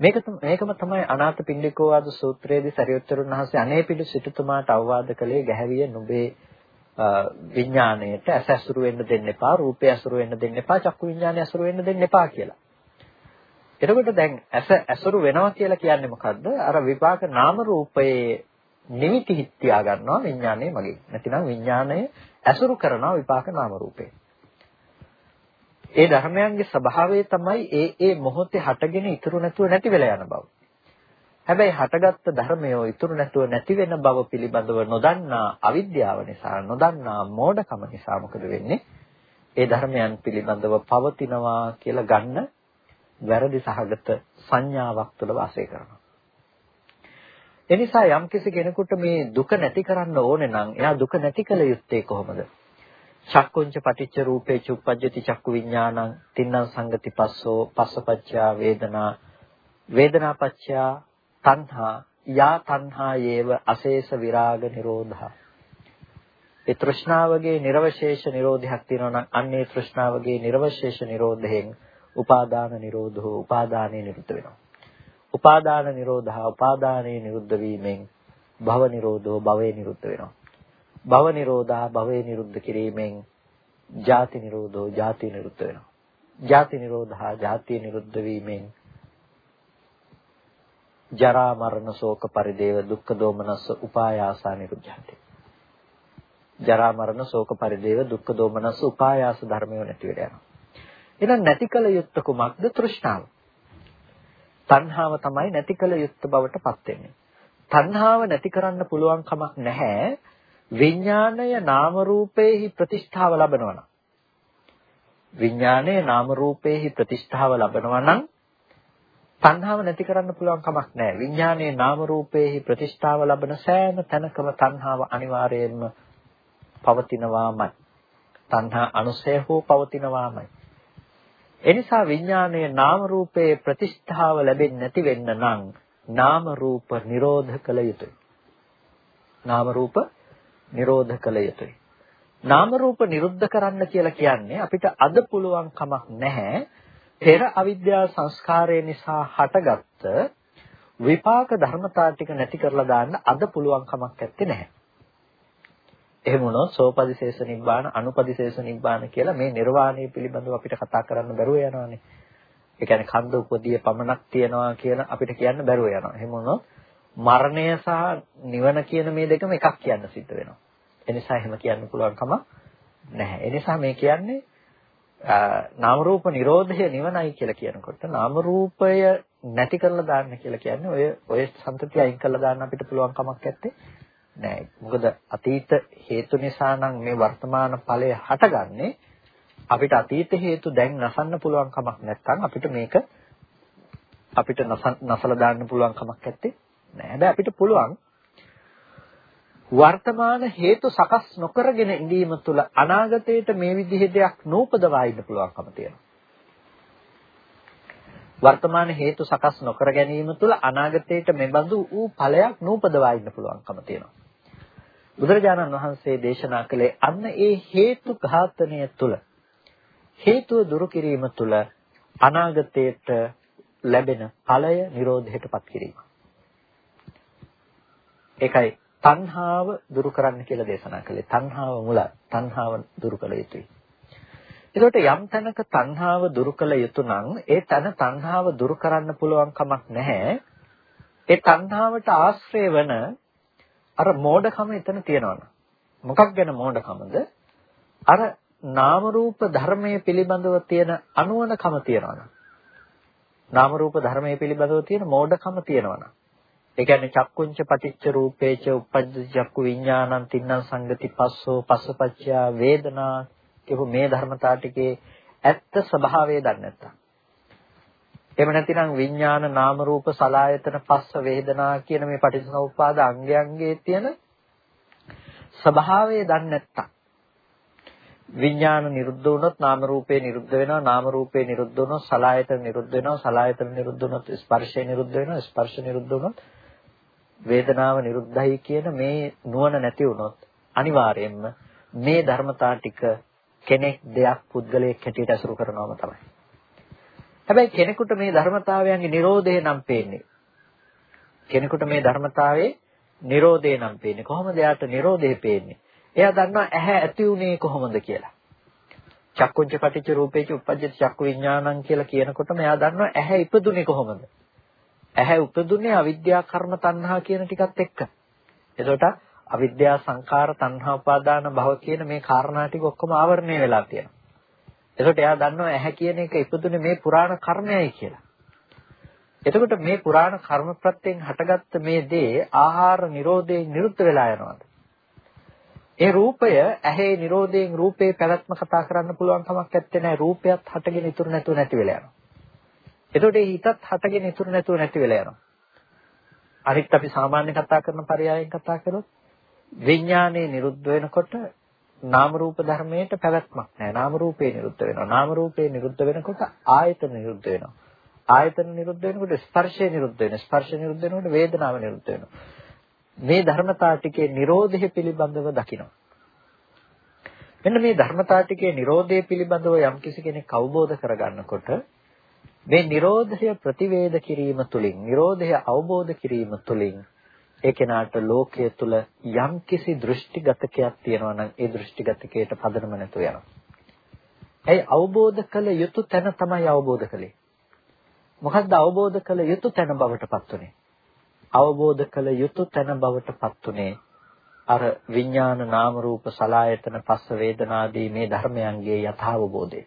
මේක මේකම තමයි අනාථ පිණ්ඩිකෝ ආද සූත්‍රයේදී සරියුත්තරුන් වහන්සේ අනේ පිළි සිටුතුමාට අවවාද කළේ ගැහැවිය නුඹේ විඥාණයට ඇස ඇසුරු වෙන්න දෙන්න එපා රූපය ඇසුරු වෙන්න දෙන්න එපා චක්කු විඥානය ඇසුරු වෙන්න දෙන්න එපා කියලා. එතකොට දැන් ඇස ඇසුරු වෙනවා කියලා කියන්නේ මොකද්ද? අර විපාක නාම රූපයේ නිමිති හිත්‍යා ගන්නවා විඥානයේ මගේ. නැතිනම් විඥානය ඇසුරු කරනවා විපාක නාම රූපේ. ඒ ධර්මයන්ගේ ස්වභාවය තමයි ඒ ඒ මොහොතේ හටගෙන ඉතුරු නැතුව නැති වෙලා යන බව. හැබැයි හටගත්තු ධර්මය ඉතුරු නැතුව නැති වෙන බව පිළිබඳව නොදන්නා අවිද්‍යාව නිසා නොදන්නා මෝඩකම නිසා මොකද වෙන්නේ? ඒ ධර්මයන් පිළිබඳව පවතිනවා කියලා ගන්න වැරදි සහගත සංඥාවක් තුළ වාසය කරනවා. එනිසා යම්කිසි කෙනෙකුට මේ දුක නැති කරන්න ඕනේ නම් එයා දුක නැති කළ යුත්තේ කොහොමද? චක්කුංච පටිච්ච රූපේ චුප්පජ්ජති චක්කු විඥානං තින්නම් සංගති පස්සෝ පස්සපච්චා වේදනා වේදනාපච්චා තණ්හා යා තණ්හා යේව අශේෂ විරාග නිරෝධා ඒ තෘෂ්ණාවගේ නිර්වශේෂ නිරෝධයක් තියෙනවා නම් අන්නේ තෘෂ්ණාවගේ නිර්වශේෂ නිරෝධයෙන් උපාදාන නිරෝධෝ උපාදානය නිරුද්ධ වෙනවා. උපාදාන නිරෝධා උපාදානයේ නිරුද්ධ වීමෙන් භව නිරෝධෝ භවේ නිරුද්ධ වෙනවා. භව නිරෝධා භවේ නිරුද්ධ කිරීමෙන් ජාති නිරෝධෝ ජාති නිරුද්ධ වෙනවා. ජාති නිරෝධා ජාති නිරුද්ධ වීමෙන් ජරා මරණ ශෝක පරිදේව දුක්ඛ දෝමනස්ස උපායාසා නිරුද්ධති. ජරා මරණ ශෝක පරිදේව දුක්ඛ දෝමනස්ස උපායාස ධර්මය නැති වෙලා යනවා. එහෙනම් නැති කල යුත්ත කුමක්ද තෘෂ්ණාව. තණ්හාව තමයි නැති කල යුත්ත බවට පත් වෙන්නේ. තණ්හාව නැති කරන්න පුළුවන් කමක් නැහැ. විඥාණය නාම රූපේහි ප්‍රතිෂ්ඨාව ලබනවා නම් විඥාණය නාම රූපේහි ප්‍රතිෂ්ඨාව ලබනවා නම් තණ්හාව නැති කරන්න පුළුවන් කමක් නැහැ. විඥානයේ නාම රූපේහි ප්‍රතිෂ්ඨාව ලබන සෑම තැනකම තණ්හාව අනිවාර්යයෙන්ම පවතිනවාමයි. තණ්හා අනුසය හෝ පවතිනවාමයි. එනිසා විඥානයේ නාම රූපයේ ප්‍රතිෂ්ඨාව ලැබෙන්නේ නැති වෙන්න නම් නාම රූප නිරෝධ කළ යුතුයි. නාම රූප නිරෝධ කළ යුතුයි. නාම රූප නිරුද්ධ කරන්න කියලා කියන්නේ අපිට අද පුළුවන් කමක් නැහැ පෙර අවිද්‍යා සංස්කාරය නිසා හටගත්ත විපාක ධර්මතා ටික නැති කරලා දාන්න අද පුළුවන් කමක් නැත්තේ නැහැ. එහෙම වුණොත් සෝපදිශේෂ නිබ්බාන අනුපදිශේෂ නිබ්බාන කියලා මේ නිර්වාණය පිළිබඳව අපිට කතා කරන්න බැරුව යනවානේ. ඒ කියන්නේ කන්ද උපදී පමණක් තියනවා කියලා අපිට කියන්න බැරුව යනවා. එහෙම වුණොත් මරණය සහ නිවන කියන මේ දෙකම එකක් කියන්න සිද්ධ වෙනවා. එනිසා එහෙම කියන්න පුළුවන් කම නැහැ. එනිසා මේ කියන්නේ නාම රූප නිරෝධය නිවනයි කියලා කියනකොට නාම රූපය නැති කරලා දාන්න කියලා කියන්නේ ඔය ඔය සම්පතිය අයින් කරලා දාන්න අපිට පුළුවන් කමක් නැත්තේ නෑ. මොකද අතීත හේතු නිසා නම් මේ වර්තමාන ඵලය හටගන්නේ අපිට අතීත හේතු දැන් නසන්න පුළුවන් කමක් නැත්නම් අපිට මේක අපිට නසලා දාන්න පුළුවන් කමක් නැත්තේ නෑ. හැබැයි අපිට පුළුවන් වර්තමාන හේතු සකස් නොකරගෙන ඉඳීම තුළ අනාගතයට මේ විදිහේ දෙයක් නූපදවා ඉන්න පුළුවන්කම තියෙනවා. වර්තමාන හේතු සකස් නොකර ගැනීම තුළ අනාගතයට මෙබඳු වූ ඵලයක් නූපදවා ඉන්න පුළුවන්කම තියෙනවා. බුදුරජාණන් වහන්සේ දේශනා කළේ අන්න ඒ හේතු ඝාතනය තුල හේතුව දුරු කිරීම තුල අනාගතයට ලැබෙන ඵලය නිරෝධයටපත් කිරීම. ඒකයි තණ්හාව දුරු කරන්න කියලා දේශනා කළේ. තණ්හාව මුල. තණ්හාව දුරු කළ යුතුයි. ඒකට යම් තැනක තණ්හාව දුරු කළ යුතු නම් ඒ තන තණ්හාව දුරු කරන්න පුළුවන් කමක් නැහැ. ඒ තණ්හාවට ආශ්‍රය වෙන අර මෝඩකම එතන තියෙනවා. මොකක් ගැන මෝඩකමද? අර නාම රූප ධර්මයේ පිළිබඳව තියෙන අනුවණකම තියෙනවා. නාම රූප ධර්මයේ පිළිබඳව තියෙන මෝඩකම තියෙනවා. ඒ කියන්නේ චක්කුංච පටිච්ච රූපේච උප්පජ්ජ චක්කු විඥානං තින්නම් සංගති පස්සෝ පස්සපච්චයා වේදනා කියපු මේ ධර්මතා ටිකේ ඇත්ත ස්වභාවය දන්නේ නැත්තම්. එහෙම නැතිනම් විඥාන නාම රූප සලායතන පස්ස වේදනා කියන මේ පටිච්චසමුප්පාද අංගයන්ගේ තියෙන ස්වභාවය දන්නේ නැත්තම්. විඥාන නිරුද්ධ වුණොත් නාම රූපේ නිරුද්ධ වෙනවා නාම රූපේ නිරුද්ධ වුණොත් සලායතන නිරුද්ධ වෙනවා සලායතන නිරුද්ධ වුණොත් ස්පර්ශය නිරුද්ධ වෙනවා ස්පර්ශ නිරුද්ධ වුණොත් වේදනාව නිරුද්ධයි කියන මේ නුවණ නැති වුණොත් අනිවාර්යයෙන්ම මේ ධර්මතා ටික කෙනෙක් දෙයක් පුද්ගලයෙක් හැටියට අසුරු කරනවම තමයි. හැබැයි කෙනෙකුට මේ ධර්මතාවයන්ගේ Nirodhe නම් පේන්නේ. කෙනෙකුට මේ ධර්මතාවයේ Nirodhe නම් පේන්නේ. කොහොමද එයාට Nirodhe පේන්නේ? එයා දන්නවා ඇහැ ඇති උනේ කොහොමද කියලා. චක්කුංච පටිච්ච රූපේච උප්පජ්ජති චක්කු විඥානං කියලා කියනකොටම එයා දන්නවා ඇහැ ඉපදුනේ කොහොමද? ඇහැ උපදුනේ අවිද්‍යා කර්ම තණ්හා කියන ටිකත් එක්ක. එතකොට අවිද්‍යා සංඛාර තණ්හා උපාදාන භව කියන මේ කාරණා ටික ඔක්කොම ආවරණය වෙලා තියෙනවා. එතකොට එයා දන්නවා ඇහැ කියන එක ඉපදුනේ මේ පුරාණ කර්මයයි කියලා. එතකොට මේ පුරාණ කර්ම ප්‍රත්‍යයෙන් හටගත්ත මේ දේ ආහාර නිරෝධයෙන් නිරුද්ධ වෙලා යනවාද? ඒ රූපය ඇහි නිරෝධයෙන් රූපේ පැවැත්ම කතා කරන්න පුළුවන් කමක් නැත්තේ නෑ රූපයත් හටගෙන ඉතුරු නැතුව නැති වෙලා යනවා. එතකොට ඒ හිතත් හටගෙන ඉතුරු නැතුව නැති වෙලා යනවා. අනිත් අපි සාමාන්‍ය කතා කරන පරයයන් කතා කරොත් විඥානයේ නිරුද්ධ වෙනකොට නාම රූප ධර්මයට පැවැත්මක් නැහැ. නාම රූපේ නිරුද්ධ වෙනවා. නාම රූපේ නිරුද්ධ වෙනකොට ආයතන නිරුද්ධ වෙනවා. ආයතන නිරුද්ධ වෙනකොට ස්පර්ශය නිරුද්ධ වෙනවා. ස්පර්ශ නිරුද්ධ වෙනකොට වේදනාව නිරුද්ධ වෙනවා. මේ ධර්මතා ටිකේ Nirodhe පිළිබඳව දකිනවා. මෙන්න මේ ධර්මතා ටිකේ Nirodhe පිළිබඳව යම් කිසි කෙනෙක් අවබෝධ කරගන්නකොට මේ Nirodhaය ප්‍රතිවේද කිරීම තුළින් Nirodhaය අවබෝධ කිරීම තුළින් ඒ කෙනාට ලෝකයේ තුල යම් කිසි දෘෂ්ටිගතකයක් තියෙනවා නම් ඒ දෘෂ්ටිගතකයට පදනම නැතුව යනවා. ඒ අවබෝධ කළ යුතු තැන තමයි අවබෝධ කළේ. මොකද්ද අවබෝධ කළ යුතු තැන බවට පත් උනේ? අවබෝධ කළ යුතු තැන බවට පත් උනේ අර විඥාන නාම රූප සලායතන පස්ස වේදනාදී මේ ධර්මයන්ගේ යථාවබෝධය.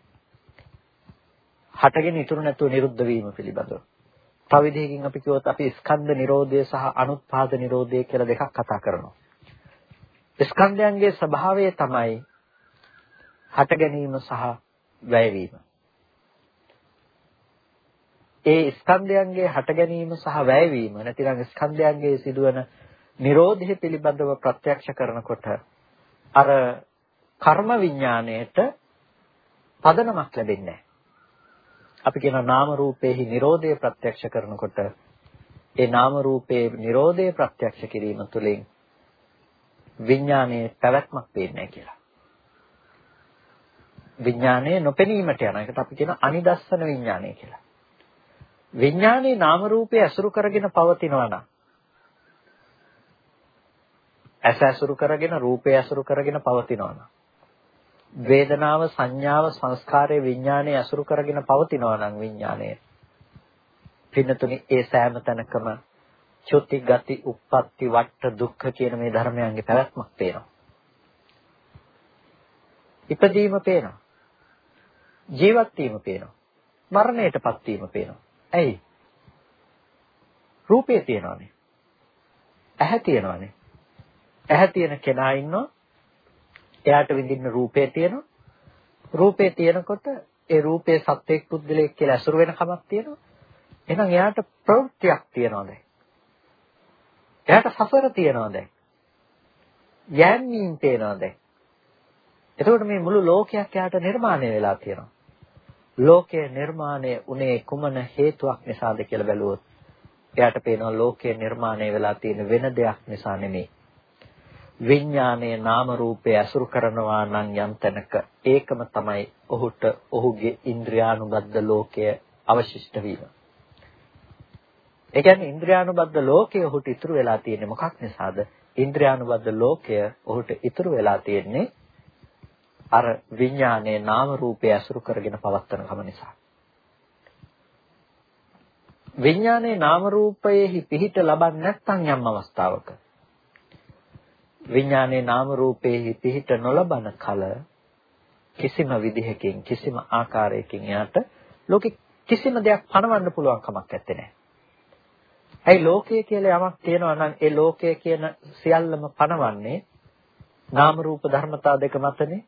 හටගෙන ඉතුරු නැතුව නිරුද්ධ වීම පිළිබඳව. තව විදිහකින් අපි කිව්වොත් අපි ස්කන්ධ නිරෝධය සහ අනුත්පාද නිරෝධය කියලා දෙකක් කතා කරනවා. ස්කන්ධයන්ගේ ස්වභාවය තමයි හට ගැනීම සහ වැයවීම. ඒ ස්කන්ධයන්ගේ හට ගැනීම සහ වැයවීම නැතිනම් ස්කන්ධයන්ගේ සිදුවන නිරෝධය පිළිබඳව ප්‍රත්‍යක්ෂ කරනකොට අර කර්ම විඥාණයට පදනමක් ලැබෙන්නේ නැහැ. අපි කියන නාම රූපේහි Nirodhe ප්‍රත්‍යක්ෂ කරනකොට ඒ නාම රූපේ Nirodhe ප්‍රත්‍යක්ෂ කිරීම තුළින් විඥානයේ පැවැත්මක් පේන්නේ කියලා. විඥානයේ නොපෙනීමට යන එකට අපි කියන අනිදස්සන විඥානය කියලා. විඥානයේ නාම රූපේ අසුරු කරගෙන පවතිනවා නම් ඇස අසුරු කරගෙන රූපය අසුරු කරගෙන පවතිනවා නම් වේදනාව සංඥාව සංස්කාරයේ විඥානයේ අසුරු කරගෙන පවතිනවා නම් විඥානය. පින්නතුනි ඒ සෑම තැනකම චුති ගති උප්පත්ති වට්ට දුක්ඛ කියන මේ ධර්මයන්ගේ පැවැත්මක් පේනවා. ඉපදීම පේනවා. ජීවත් වීම පේනවා. මරණයටපත් වීම පේනවා. ඇයි? රූපේ තියෙනවානේ. ඇහැ තියෙනවානේ. ඇහැ තියෙන කෙනා ඉන්නවා. එයාට විඳින්න රූපේ තියෙනවා. රූපේ තියෙනකොට ඒ රූපේ සත්‍යයක් පුද්ගලයෙක් කියලා අසුර වෙන කමක් තියෙනවා. එහෙනම් එයාට ප්‍රවෘත්තියක් තියෙනවා දැන්. එයාට සසර තියෙනවා දැන්. යෑමීම් තියෙනවා දැන්. එතකොට මේ මුළු ලෝකයක් එයාට නිර්මාණය වෙලා තියෙනවා. ලෝකයේ නිර්මාණය උනේ කුමන හේතුවක් නිසාද කියලා බැලුවොත් එයාට පේනවා ලෝකයේ නිර්මාණය වෙලා තියෙන වෙන දෙයක් නිසා නෙමෙයි. විඥානයේ නාම රූපය අසුරු කරනවා නම් යම් තැනක ඒකම තමයි ඔහුට ඔහුගේ ඉන්ද්‍රියානුබද්ධ ලෝකය අවශිෂ්ට වීම. ඒ කියන්නේ ඉන්ද්‍රියානුබද්ධ ලෝකය ඔහුට ඉතුරු වෙලා තියෙන්නේ මොකක් නිසාද? ඉන්ද්‍රියානුබද්ධ ලෝකය ඔහුට ඉතුරු වෙලා තියෙන්නේ අර විඥානයේ නාම රූපය අසුරු කරගෙන පවත්වන කම නිසා. විඥානයේ නාම රූපයෙහි පිහිට ලබන්නේ නැත්නම් යම් අවස්ථාවක විඥානයේ නාම රූපයෙහි පිහිට නොලබන කල කිසිම විදිහකින් කිසිම ආකාරයකින් එයාට ලෝකෙ කිසිම දෙයක් පණවන්න පුළුවන් කමක් නැත්තේ. ඇයි ලෝකය කියලා යමක් තියෙනවා නම් ඒ ලෝකය කියන සියල්ලම පණවන්නේ නාම රූප ධර්මතා දෙක මතනේ.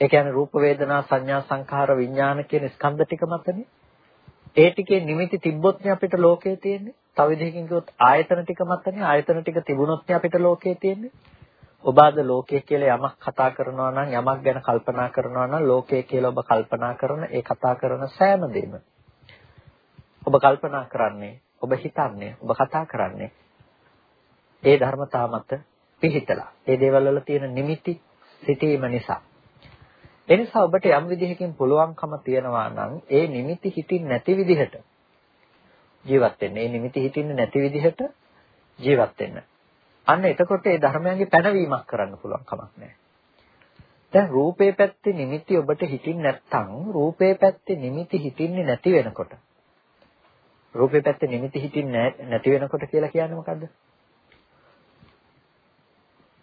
ඒ කියන්නේ රූප වේදනා සංඥා සංඛාර විඥාන කියන ස්කන්ධ ටික මතනේ. ඒ ටිකේ නිමිති තිබ්බොත්නේ අපිට ලෝකය තියෙන්නේ. තව විදිහකින් කිව්වොත් ආයතන ටික මතනේ ආයතන ටික තිබුණොත්නේ අපිට ලෝකය තියෙන්නේ. ඔබ අද ලෝකය කියලා යමක් කතා කරනවා නම් යමක් ගැන කල්පනා කරනවා නම් ලෝකය කියලා ඔබ කල්පනා කරන ඒ කතා කරන සෑම දෙම ඔබ කල්පනා කරන්නේ ඔබ හිතන්නේ ඔබ කතා කරන්නේ ඒ ධර්මතා මත පිහිටලා. ඒ දේවල් වල තියෙන නිමිති සිටීම නිසා. ඒ නිසා ඔබට යම් විදිහකින් පුළුවන්කම තියනවා නම් ඒ නිමිති හිතින් නැති විදිහට ජීවත් වෙන්න. ඒ නිමිති හිතින්නේ නැති විදිහට ජීවත් වෙන්න. අන්න එතකොට ඒ ධර්මයන්ගේ පැනවීමක් කරන්න පුළුවන් කමක් නැහැ. දැන් රූපේ පැත්තේ නිමිති ඔබට හිතින් නැත්නම් රූපේ පැත්තේ නිමිති හිතින්නේ නැති වෙනකොට රූපේ පැත්තේ නිමිති හිතින්නේ නැති වෙනකොට කියලා කියන්නේ මොකද්ද?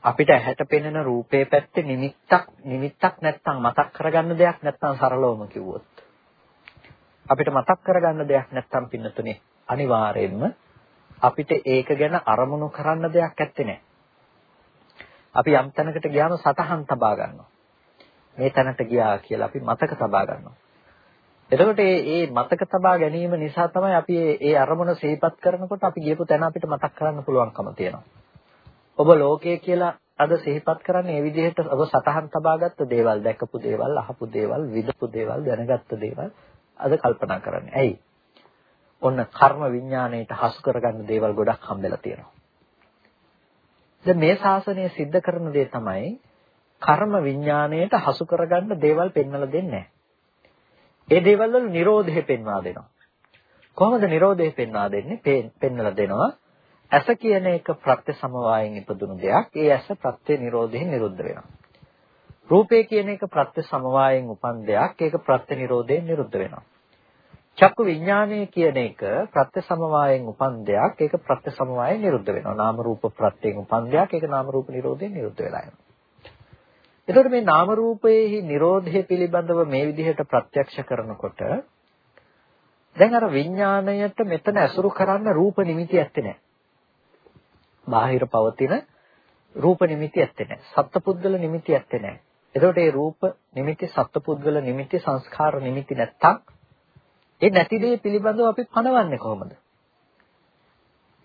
අපිට ඇහැට පෙනෙන රූපේ පැත්තේ නිමිත්තක් නිමිත්තක් නැත්නම් මතක් කරගන්න දෙයක් නැත්නම් සරලවම කිව්වොත් අපිට මතක් කරගන්න දෙයක් නැත්නම් පින්නතුනේ අනිවාර්යයෙන්ම අපිට ඒක ගැන අරමුණු කරන්න දෙයක් ඇත්තේ නැහැ. අපි යම් තැනකට ගියාම සතහන් තබා ගන්නවා. මේ තැනට ගියා කියලා අපි මතක තබා ගන්නවා. එතකොට මේ මේ මතක තබා ගැනීම නිසා තමයි අපි මේ අරමුණ සිහිපත් කරනකොට අපි ගියපු තැන අපිට මතක් කරන්න පුළුවන්කම තියෙනවා. ඔබ ලෝකය කියලා අද සිහිපත් කරන්නේ මේ විදිහට ඔබ සතහන් තබාගත්ත දේවල්, දැකපු දේවල්, අහපු දේවල්, විදපු දේවල්, දැනගත්ත දේවල් අද කල්පනා කරන්නේ. ඇයි? ඔන්න කර්ම විඥාණයට හසු කරගන්න දේවල් ගොඩක් හම්බෙලා තියෙනවා. දැන් මේ ශාසනය सिद्ध කරන දේ තමයි කර්ම විඥාණයට හසු කරගන්න දේවල් පෙන්වලා දෙන්නේ ඒ දේවල් වල Nirodhe පෙන්වා දෙනවා. කොහොමද Nirodhe පෙන්වා දෙන්නේ? පෙන්වලා දෙනවා. ඇස කියන එක ප්‍රත්‍ය සමவாயෙන් ඉපදුණු දෙයක්. ඒ ඇස ප්‍රත්‍ය Nirodhe නිරුද්ධ වෙනවා. රූපය කියන එක ප්‍රත්‍ය සමவாயෙන් උපන් දෙයක්. ඒක ප්‍රත්‍ය Nirodhe නිරුද්ධ වෙනවා. චක්කු විඥානය කියන එක ප්‍රත්‍ය සමவாயෙන් උපන් දෙයක්. ඒක ප්‍රත්‍ය සමவாயෙන් නිරුද්ධ වෙනවා. නාම රූප ප්‍රත්‍යයෙන් උපන් දෙයක්. ඒක නාම රූප නිරෝධයෙන් නිරුද්ධ වෙලා යනවා. එතකොට මේ නාම රූපයේහි නිරෝධය පිළිබඳව මේ විදිහට ප්‍රත්‍යක්ෂ කරනකොට දැන් අර විඥාණයට මෙතන ඇසුරු කරන්න රූප නිමිති ඇත්තේ නැහැ. බාහිර පවතින රූප නිමිති ඇත්තේ නැහැ. සත්පුද්ගල නිමිති ඇත්තේ නැහැ. එතකොට මේ රූප නිමිති සත්පුද්ගල නිමිති සංස්කාර නිමිති නැත්තම් ඒ නැති දේ පිළිබඳව අපි පණවන්නේ කොහොමද?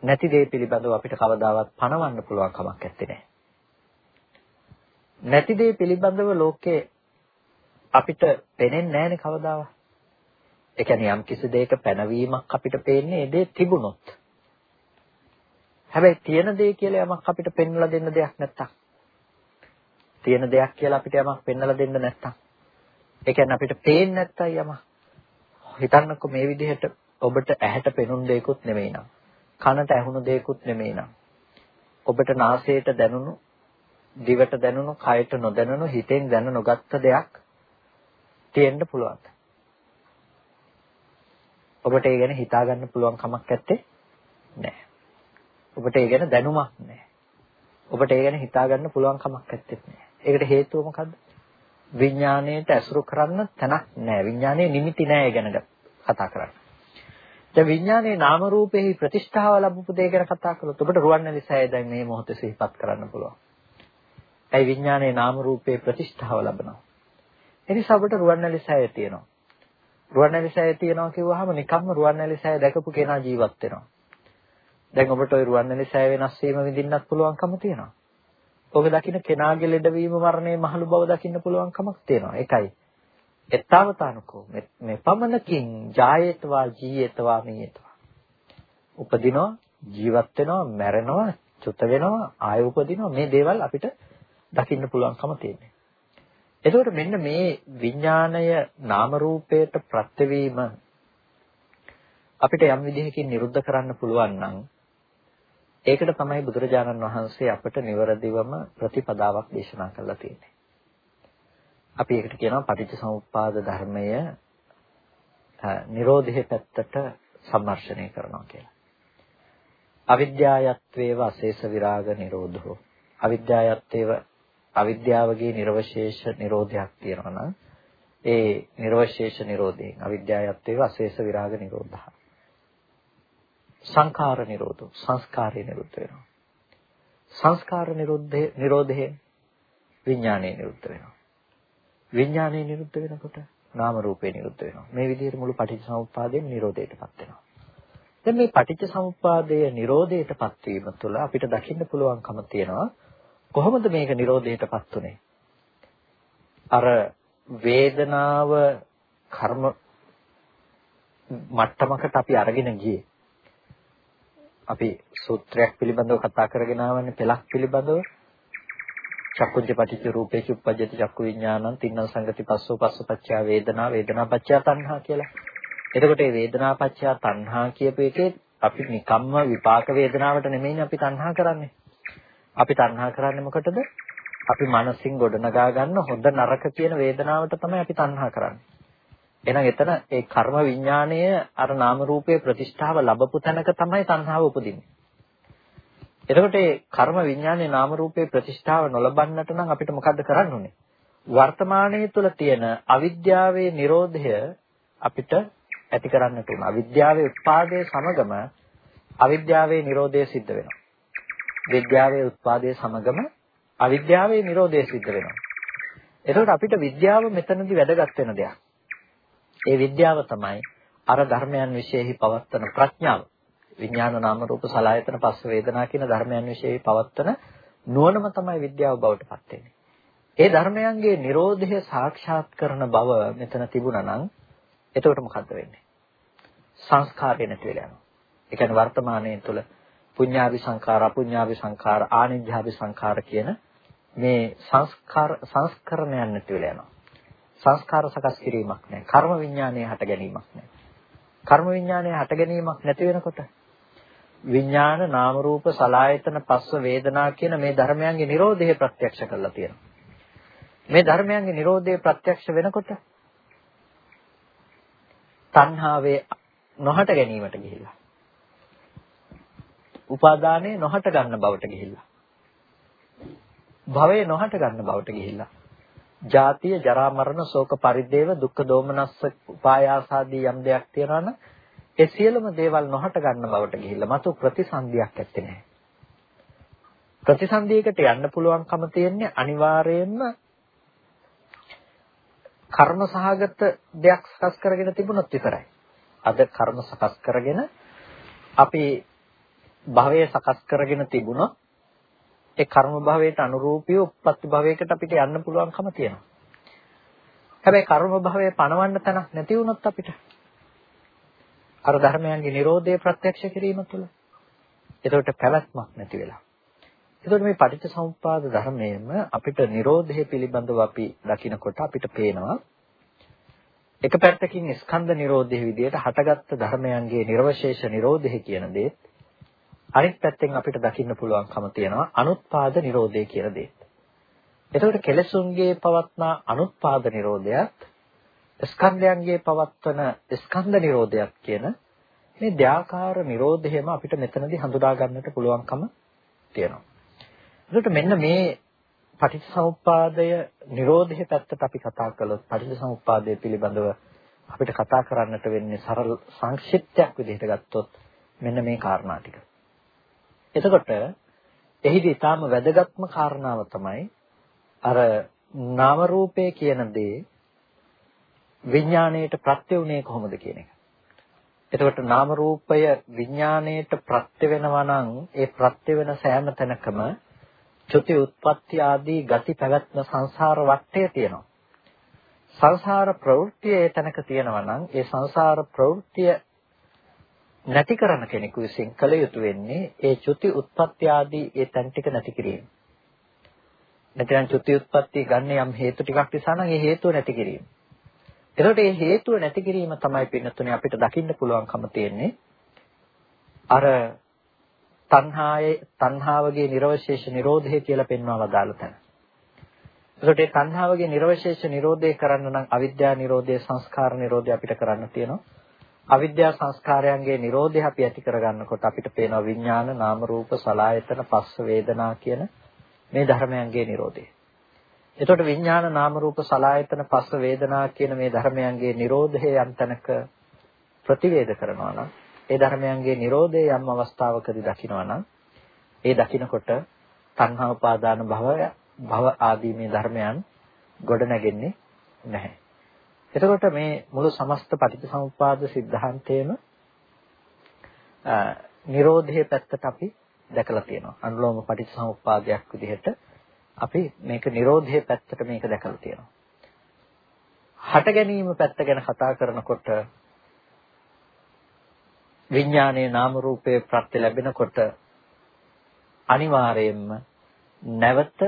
නැති දේ පිළිබඳව අපිට කවදාවත් පණවන්න පුළුවන් කමක් නැත්තේ. නැති දේ පිළිබඳව ලෝකේ අපිට පේන්නේ නැහැනේ කවදාවත්. ඒ කියන්නේ යම් කිසි දෙයක පැනවීමක් අපිට පේන්නේ ඒ දේ තිබුණොත්. හැබැයි තියෙන දේ කියලා යමක් අපිට පෙන්වලා දෙන්න දෙයක් නැත්තම්. තියෙන දෙයක් කියලා අපිට යමක් පෙන්වලා දෙන්න නැත්තම්. ඒ කියන්නේ අපිට පේන්නේ නැත්තම් යමක්. හිතන්නකෝ මේ විදිහට ඔබට ඇහැට පෙනුන දෙයක්ුත් නෙමෙයි නං. කනට ඇහුණු දෙයක්ුත් නෙමෙයි නං. ඔබට නාසයට දැනුණු, දිවට දැනුණු, කයට නොදැනුණු, හිතෙන් දැන නොගත්ත දෙයක් තියෙන්න පුළුවන්. ඔබට ඒ ගැන හිතා ගන්න පුළුවන් කමක් නැත්තේ නෑ. ඔබට ඒ ගැන දැනුමක් නෑ. ඔබට ඒ ගැන හිතා ගන්න පුළුවන් කමක් නැත්තේ නෑ. ඒකට හේතුව මොකද්ද? විඥාණයට ඇසුරු කරන්න තැනක් නැහැ. විඥානයේ නිමිති නැහැ ගැන කතා කරන්නේ. දැන් විඥානයේ නාම රූපෙහි ප්‍රතිෂ්ඨාව ලැබපු දෙය ගැන කතා කළොත් ඔබට රුවන්වැලි සෑය දැන් මේ මොහොතේ සිහිපත් කරන්න පුළුවන්. ඒ විඥානයේ නාම රූපේ ප්‍රතිෂ්ඨාව ලැබනවා. ඒ නිසා ඔබට රුවන්වැලි සෑය තියෙනවා. රුවන්වැලි සෑය තියෙනවා කිව්වහම නිකම්ම රුවන්වැලි සෑය දැකපු කෙනා ජීවත් වෙනවා. දැන් ඔබට ওই රුවන්වැලි සෑය වෙනස් වීම විඳින්නත් පුළුවන්කම තියෙනවා. ඔබ දකින්න කෙනාගේ ලෙඩවීම මරණය මහලු බව දකින්න පුළුවන් කමක් තියෙනවා. ඒකයි. එත්තවතානකෝ මේ පමණකින් ජායේතවා ජීයේතවා මීයේතවා. උපදිනවා ජීවත් වෙනවා මැරෙනවා චුත වෙනවා ආය උපදිනවා මේ දේවල් අපිට දකින්න පුළුවන්කම තියෙනවා. එතකොට මෙන්න මේ විඥාණය නාම රූපයට ප්‍රත්‍යවීම අපිට යම් විදිහකින් නිරුද්ධ කරන්න පුළුවන් නම් ඒකට තමයි බුදුරජාණන් වහන්සේ අපට නිවරදිවම ප්‍රතිපදාවක් දේශනා කරලා තියෙන්නේ. අපි ඒකට කියනවා පටිච්චසමුප්පාද ධර්මය නිරෝධයේ පැත්තට සම්මර්ෂණය කරනවා කියලා. අවිද්‍යාවත්වේව අශේෂ විරාග නිරෝධෝ. අවිද්‍යාවත්වේව අවිද්‍යාවගේ නිර්වශේෂ නිරෝධයක් තියෙනවා නම් ඒ නිර්වශේෂ නිරෝධයෙන් අවිද්‍යාවත්වේව අශේෂ විරාග නිරෝධහ. සංඛාර නිරෝධෝ සංස්කාරය නිරුද්ධ වෙනවා. සංස්කාර නිරුද්ධේ නිරෝධයෙන් විඥානය නිරුද්ධ වෙනවා. විඥානය නිරුද්ධ වෙනකොට නාම රූපේ නිරුද්ධ වෙනවා. මේ විදිහට මුළු පටිච්චසමුප්පාදයෙන් නිරෝධයටපත් වෙනවා. දැන් මේ පටිච්චසමුප්පාදයේ නිරෝධයටපත් වීම තුළ අපිට දකින්න පුළුවන්කම තියෙනවා කොහොමද මේක නිරෝධයටපත් උනේ? අර වේදනාව කර්ම මට්ටමකට අපි අරගෙන ගියේ. අපි සූත්‍රයක් පිළිබඳව කතා කරගෙන ආවන්නේ පෙළක් පිළිබඳව චක්කුංච පටිච්ච රූපේච උප්පජ්ජති චක්කු විඥානං තින්න සංගති පස්සෝ පස්සපච්චා වේදනා වේදනා පච්චා තණ්හා කියලා. එතකොට මේ වේදනා පච්චා තණ්හා කියපු එකේ අපි නිකම්ම විපාක වේදනාවට නෙමෙයිනේ අපි තණ්හා කරන්නේ. අපි තණ්හා කරන්නේ මොකටද? අපි මනසින් ගොඩනගා ගන්න හොඳ නරක කියන වේදනාවට තමයි අපි තණ්හා කරන්නේ. එහෙනම් එතන ඒ කර්ම විඥාණය අර නාම රූපයේ ප්‍රතිෂ්ඨාව ලැබපු තැනක තමයි තණ්හාව උපදින්නේ. එතකොට මේ කර්ම විඥානයේ නාම රූපේ ප්‍රතිෂ්ඨාව නොලබන්නට නම් අපිට මොකද්ද කරන්න ඕනේ? වර්තමානයේ තුල තියෙන අවිද්‍යාවේ Nirodhaය අපිට ඇති කරන්නට උන. අවිද්‍යාවේ උත්පාදයේ සමගම අවිද්‍යාවේ Nirodhaය සිද්ධ වෙනවා. විද්‍යාවේ උත්පාදයේ සමගම අවිද්‍යාවේ Nirodhaය සිද්ධ වෙනවා. එතකොට අපිට විද්‍යාව මෙතනදී වැදගත් වෙන දෙයක්. ඒ විද්‍යාව තමයි අර ධර්මයන් વિશેහි පවත්තන ප්‍රඥාව. විඥාන නාම රූප සලආයතන පස්ස වේදනා කියන ධර්මයන් વિશેහි පවත්තන නුවණම තමයි විද්‍යාව බවට පත් වෙන්නේ. ඒ ධර්මයන්ගේ Nirodhaය සාක්ෂාත් කරන බව මෙතන තිබුණා නම් එතකොට මොකද්ද වෙන්නේ? සංස්කාරය නැති වෙලා යනවා. ඒ කියන්නේ වර්තමානයේ තුල පුඤ්ඤාවි සංඛාර, අපුඤ්ඤාවි සංඛාර, ආනිජ්ජාවි සංඛාර කියන මේ සංස්කාර සංස්කරණයන් නැති වෙලා යනවා. සංස්කාර සකස් කිරීමක් නැහැ. කර්ම විඥානයේ හට ගැනීමක් නැහැ. කර්ම විඥානයේ හට ගැනීමක් නැති වෙනකොට විඥාන නාම රූප සලායතන පස්ස වේදනා කියන මේ ධර්මයන්ගේ Nirodhe ප්‍රත්‍යක්ෂ කරලා තියෙනවා. මේ ධර්මයන්ගේ Nirodhe ප්‍රත්‍යක්ෂ වෙනකොට තණ්හාවේ නොහට ගැනීමට ගිහිල්ලා. උපාදානයේ නොහට ගන්න බවට ගිහිල්ලා. භවයේ නොහට ගන්න බවට ගිහිල්ලා. ජාතිය ජරා මරණ ශෝක පරිදේව දුක්ඛ දෝමනස්ස උපායාසාදී යම් දෙයක් තියනවා නම් ඒ සියලුම දේවල් නොහට ගන්න බවට ගිහිල්ලා මතු ප්‍රතිසන්දියක් ඇත්තේ නැහැ. ප්‍රතිසන්දියකට යන්න පුළුවන්කම තියෙන්නේ අනිවාර්යයෙන්ම කර්ම සහගත දෙයක් සකස් කරගෙන තිබුණොත් විතරයි. අද කර්ම සකස් කරගෙන අපි භවය සකස් කරගෙන තිබුණොත් ඒ කර්ම භවයට අනුරූපීව උප්පත්ති භවයකට අපිට යන්න පුළුවන්කම තියෙනවා. හැබැයි කර්ම භවය පණවන්න තැනක් නැති වුණොත් අපිට අර ධර්මයන්ගේ Nirodhe ප්‍රත්‍යක්ෂ කිරීම තුළ එතකොට පැවැත්මක් නැති වෙලා. එතකොට මේ පටිච්චසමුප්පාද ධර්මයේම අපිට Nirodhe පිළිබඳව අපි දකිනකොට අපිට පේනවා එක පැත්තකින් ස්කන්ධ Nirodhe විදියට හටගත්තු ධර්මයන්ගේ නිර්වශේෂ Nirodhe කියන දේත් අනිත් පැත්තෙන් අපිට දකින්න පුළුවන්කම තියෙනවා අනුත්පාද Nirodhe කියන දේත්. එතකොට කෙලසුන්ගේ පවත්නා අනුත්පාද Nirodhayත් ස්කන්ධයන්ගේ පවත්වන ස්කන්ධ නිරෝධයක් කියන මේ ධ්‍යාකාර නිරෝධයම අපිට මෙතනදී හඳුනා ගන්නට පුළුවන්කම තියෙනවා. ඒකට මෙන්න මේ පටිච්චසමුප්පාදය නිරෝධයේ පැත්තට අපි කතා කළොත් පටිච්චසමුප්පාදය පිළිබඳව අපිට කතා කරන්නට වෙන්නේ සරල සංක්ෂිප්තයක් විදිහට ගත්තොත් මෙන්න මේ කාරණා ටික. එතකොට එහිදී ඊටාම වැදගත්ම කාරණාව තමයි අර නාම රූපය කියන දේ විඥාණයට ප්‍රත්‍ය උනේ කොහොමද කියන එක. එතකොට නාම රූපය විඥාණයට ප්‍රත්‍ය වෙනවා නම් ඒ ප්‍රත්‍ය වෙන සෑම තැනකම චුති උත්පත්ති ආදී ගති පැවැත්ම සංසාර වටය තියෙනවා. සංසාර ප්‍රවෘත්තිය ඒ තැනක තියෙනවා නම් ඒ සංසාර ප්‍රවෘත්තිය නැති කරන කෙනෙකු විසින් කළ යුතු වෙන්නේ ඒ චුති උත්පත්ති ආදී ඒ තැන් ටික නැති කිරීම. නැත්නම් චුති උත්පත්ති ගන්න යම් හේතු ටිකක් නිසා නම් ඒ හේතුව නැති කිරීම. එතකොට මේ හේතුව නැති කිරීම තමයි පින්නතුනේ අපිට දකින්න පුළුවන්කම තියෙන්නේ. අර තණ්හායේ තණ්හාවගේ නිර්වශේෂ නිරෝධය කියලා පෙන්වා වදාළ තැන. එතකොට මේ තණ්හාවගේ නිර්වශේෂ නිරෝධය කරන්න නම් අවිද්‍යා නිරෝධය සංස්කාර නිරෝධය අපිට කරන්න තියෙනවා. අවිද්‍යා සංස්කාරයන්ගේ නිරෝධය අපි ඇති කරගන්නකොට අපිට පේනවා විඥාන නාම රූප සලායතන පස්ස වේදනා කියන මේ ධර්මයන්ගේ නිරෝධය. එතකොට විඥාන නාම රූප සලායතන පස්ස වේදනා කියන මේ ධර්මයන්ගේ නිරෝධය යම් තැනක ප්‍රතිවේද කරනවා නම් ඒ ධර්මයන්ගේ නිරෝධය යම් අවස්ථාවකදී දකිනවා නම් ඒ දකිනකොට තණ්හා උපාදාන භවය භව ආදී මේ ධර්මයන් ගොඩ නැගෙන්නේ නැහැ. එතකොට මේ මුළු සමස්ත පටිච්චසමුප්පාද સિદ્ધාන්තයේම නිරෝධයේ පැත්තට අපි දැකලා තියෙනවා. අනුලෝම පටිච්චසමුප්පාදයක් විදිහට අපි මේක නිරෝධයේ පැත්තට මේක දැකලා තියෙනවා. හට ගැනීම පැත්ත ගැන කතා කරනකොට විඥානයේ නාම රූපයේ ප්‍රත්‍ය ලැබෙනකොට අනිවාර්යයෙන්ම නැවත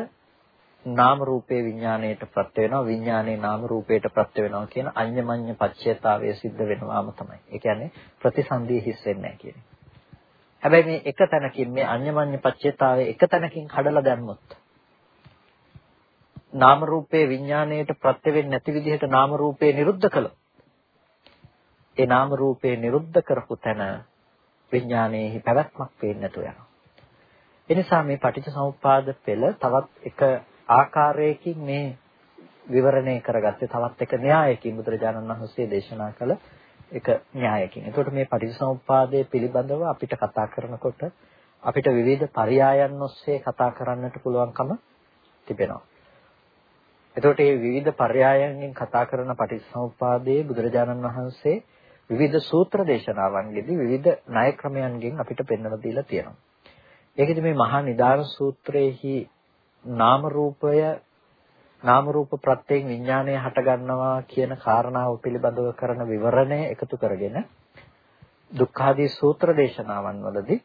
නාම රූපේ විඥාණයට ප්‍රත්‍ය වෙනවා විඥානේ නාම රූපයට ප්‍රත්‍ය වෙනවා කියන අඤ්ඤමඤ්ඤ පච්චේතාවය සිද්ධ වෙනවාම තමයි. ඒ කියන්නේ ප්‍රතිසන්දිය හිස් වෙන්නේ නැහැ කියන්නේ. හැබැයි මේ එක තැනකින් මේ අඤ්ඤමඤ්ඤ පච්චේතාවය එක තැනකින් කඩලා දැම්මොත් නාම රූපේ විඥාණයට ප්‍රත්‍ය වෙන්නේ නැති විදිහට නාම රූපේ නිරුද්ධ කළොත් ඒ නාම රූපේ නිරුද්ධ කරපු තැන විඥානයේ පැවැත්මක් පේන්නේ නැතු යනවා. එනිසා මේ පටිච්චසමුප්පාද පෙළ තවත් එක ආකාරයකින් මේ විවරණය කරගත්තේ තවත් එක න්‍යායකින් බුදුරජාණන් වහන්සේ දේශනා කළ එක න්‍යායකින්. එතකොට මේ පටිච්චසමුප්පාදයේ පිළිබඳව අපිට කතා කරනකොට අපිට විවිධ පරයයන් ඔස්සේ කතා කරන්නට පුළුවන්කම තිබෙනවා. එතකොට මේ විවිධ පරයයන්ගෙන් කතා කරන පටිච්චසමුප්පාදයේ බුදුරජාණන් වහන්සේ විවිධ සූත්‍ර දේශනාවන්ගෙදී විවිධ ණය ක්‍රමයන්ගෙන් අපිට පෙන්වලා දීලා තියෙනවා. ඒකෙදි මේ මහා නිදාන සූත්‍රයේහි නාම රූපය නාම රූප ප්‍රත්‍යයෙන් විඥාණය හට ගන්නවා කියන කාරණාව පිළිබඳව කරන විවරණය එකතු කරගෙන දුක්ඛාදී සූත්‍ර දේශනාවන් වලදී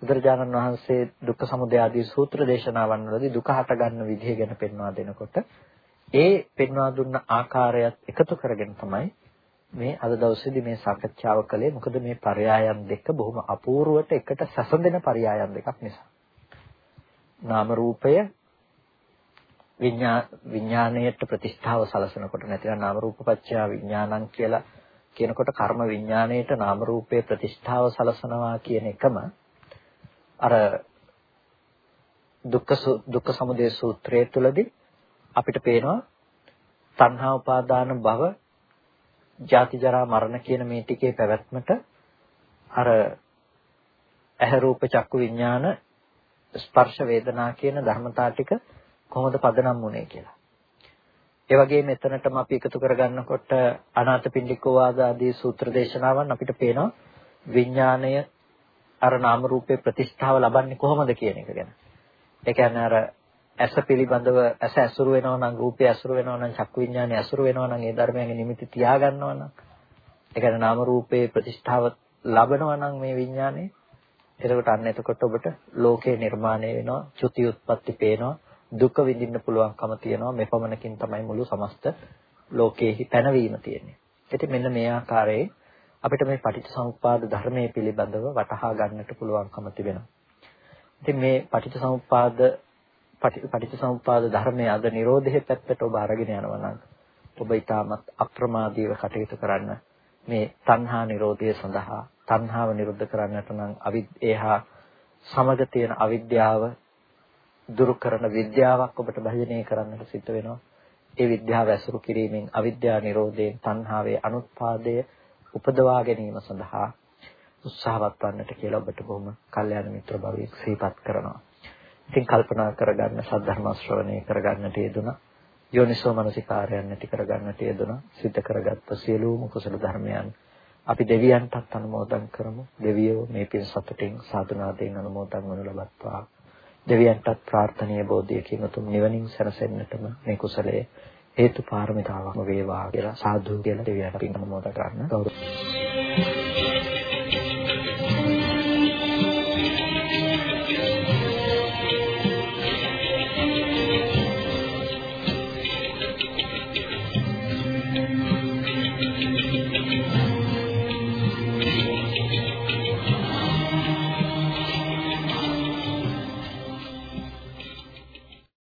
බුදුරජාණන් වහන්සේ දුක්ඛ සමුදය ආදී සූත්‍ර දේශනාවන් වලදී දුක හට ගන්න විදිහ ගැන පෙන්වා දෙනකොට ඒ පෙන්වා දුන්න ආකාරයත් එකතු කරගෙන තමයි මේ අද දවසේදී මේ සාකච්ඡාව කළේ. මොකද මේ පරයායන් දෙක බොහොම අපූර්වට එකට සැසඳෙන පරයායන් දෙකක් නිසා. නාම රූපය විඥාණයට ප්‍රතිෂ්ඨාව සලසනකොට නැතිනම් නාම රූපපච්චය විඥානං කියලා කියනකොට කර්ම විඥාණයට නාම රූපයේ ප්‍රතිෂ්ඨාව සලසනවා කියන එකම අර දුක්ඛ දුක්ඛ සමුදය සූත්‍රයේ තුලදී අපිට පේනවා තණ්හා උපාදාන භව ජාති ජරා මරණ කියන මේ ටිකේ පැවැත්මට අර ඇහැ රූප චක්කු විඥාන ස්පර්ශ වේදනා කියන ධර්මතා ටික කොහොමද පදනම් වුනේ කියලා. ඒ වගේම එතනටම අපි එකතු කරගන්නකොට අනාථපිණ්ඩිකෝ වාද ආදී සූත්‍ර දේශනාවන් අපිට පේනවා විඥාණය අර නාම රූපේ ප්‍රතිස්ථාව ලබන්නේ කොහොමද කියන එක ගැන. ඒ කියන්නේ අර ඇස පිළිබඳව ඇස ඇසුරු වෙනවා නම් රූපය ඇසුරු වෙනවා නම් චක්කු විඥානය ඇසුරු වෙනවා නම් ඒ ධර්මයන්ගේ නිමිති තියා ගන්නවා නම් ඒ කියන්නේ නාම රූපේ ප්‍රතිස්ථාව ලබනවා නම් මේ විඥානේ එතකොට අන්න එතකොට ඔබට ලෝකේ නිර්මාණය වෙනවා, චුති උත්පත්ති පේනවා, දුක විඳින්න පුළුවන්කම තියෙනවා. මෙපමණකින් තමයි මුළු සමස්ත ලෝකයේහි පැනවීම තියෙන්නේ. ඉතින් මෙන්න මේ ආකාරයේ අපිට මේ පටිච්චසමුප්පාද ධර්මයේ පිළිබඳව වටහා ගන්නට පුළුවන්කම තිබෙනවා. ඉතින් මේ පටිච්චසමුප්පාද පටිච්චසමුප්පාද ධර්මයේ අද Nirodhe පැත්තට ඔබ අරගෙන යනවා නම් ඔබ ඊටමත් අප්‍රමාදීව කටයුතු කරන්න මේ තණ්හා Nirodhe සඳහා තණ්හාව නිරුද්ධ කරන්නට නම් අවිද්‍යාව සමග තියෙන අවිද්‍යාව දුරු කරන විද්‍යාවක් ඔබට භජනය කරන්නට සිද්ධ වෙනවා. ඒ විද්‍යාව ඇසුරු කිරීමෙන් අවිද්‍යා නිරෝධයෙන් තණ්හාවේ අනුත්පාදය උපදවා ගැනීම සඳහා උත්සාහවත් වන්නට කියලා ඔබට බොහොම කල්යාණ මිත්‍ර භාවයක් සිහිපත් කරනවා. ඉතින් කල්පනා කරගන්න සද්ධර්ම ශ්‍රවණය කරගන්නට යෙදුණා. යෝනිසෝ මනසිකාරයන් නැති කරගන්නට යෙදුණා. සිද්ධ කරගත්ත සියලුම කුසල ධර්මයන් අපි දෙවියන්ටත් අනුමෝදන් කරමු. දෙවියෝ මේ පින් සතුටින් සාදුනාදයෙන් අනුමෝදන් වනු ලබත්වා. දෙවියන්ටත් ප්‍රාර්ථනීය බෝධියකින් උතුම් නිවනින් සැනසෙන්නටම මේ කුසලයේ හේතු පාරමිතාවක් වේවා කියලා සාදු කියලා දෙවියන්ට පින් අනුමෝදන් කරන්න. ගෞරවයෙන්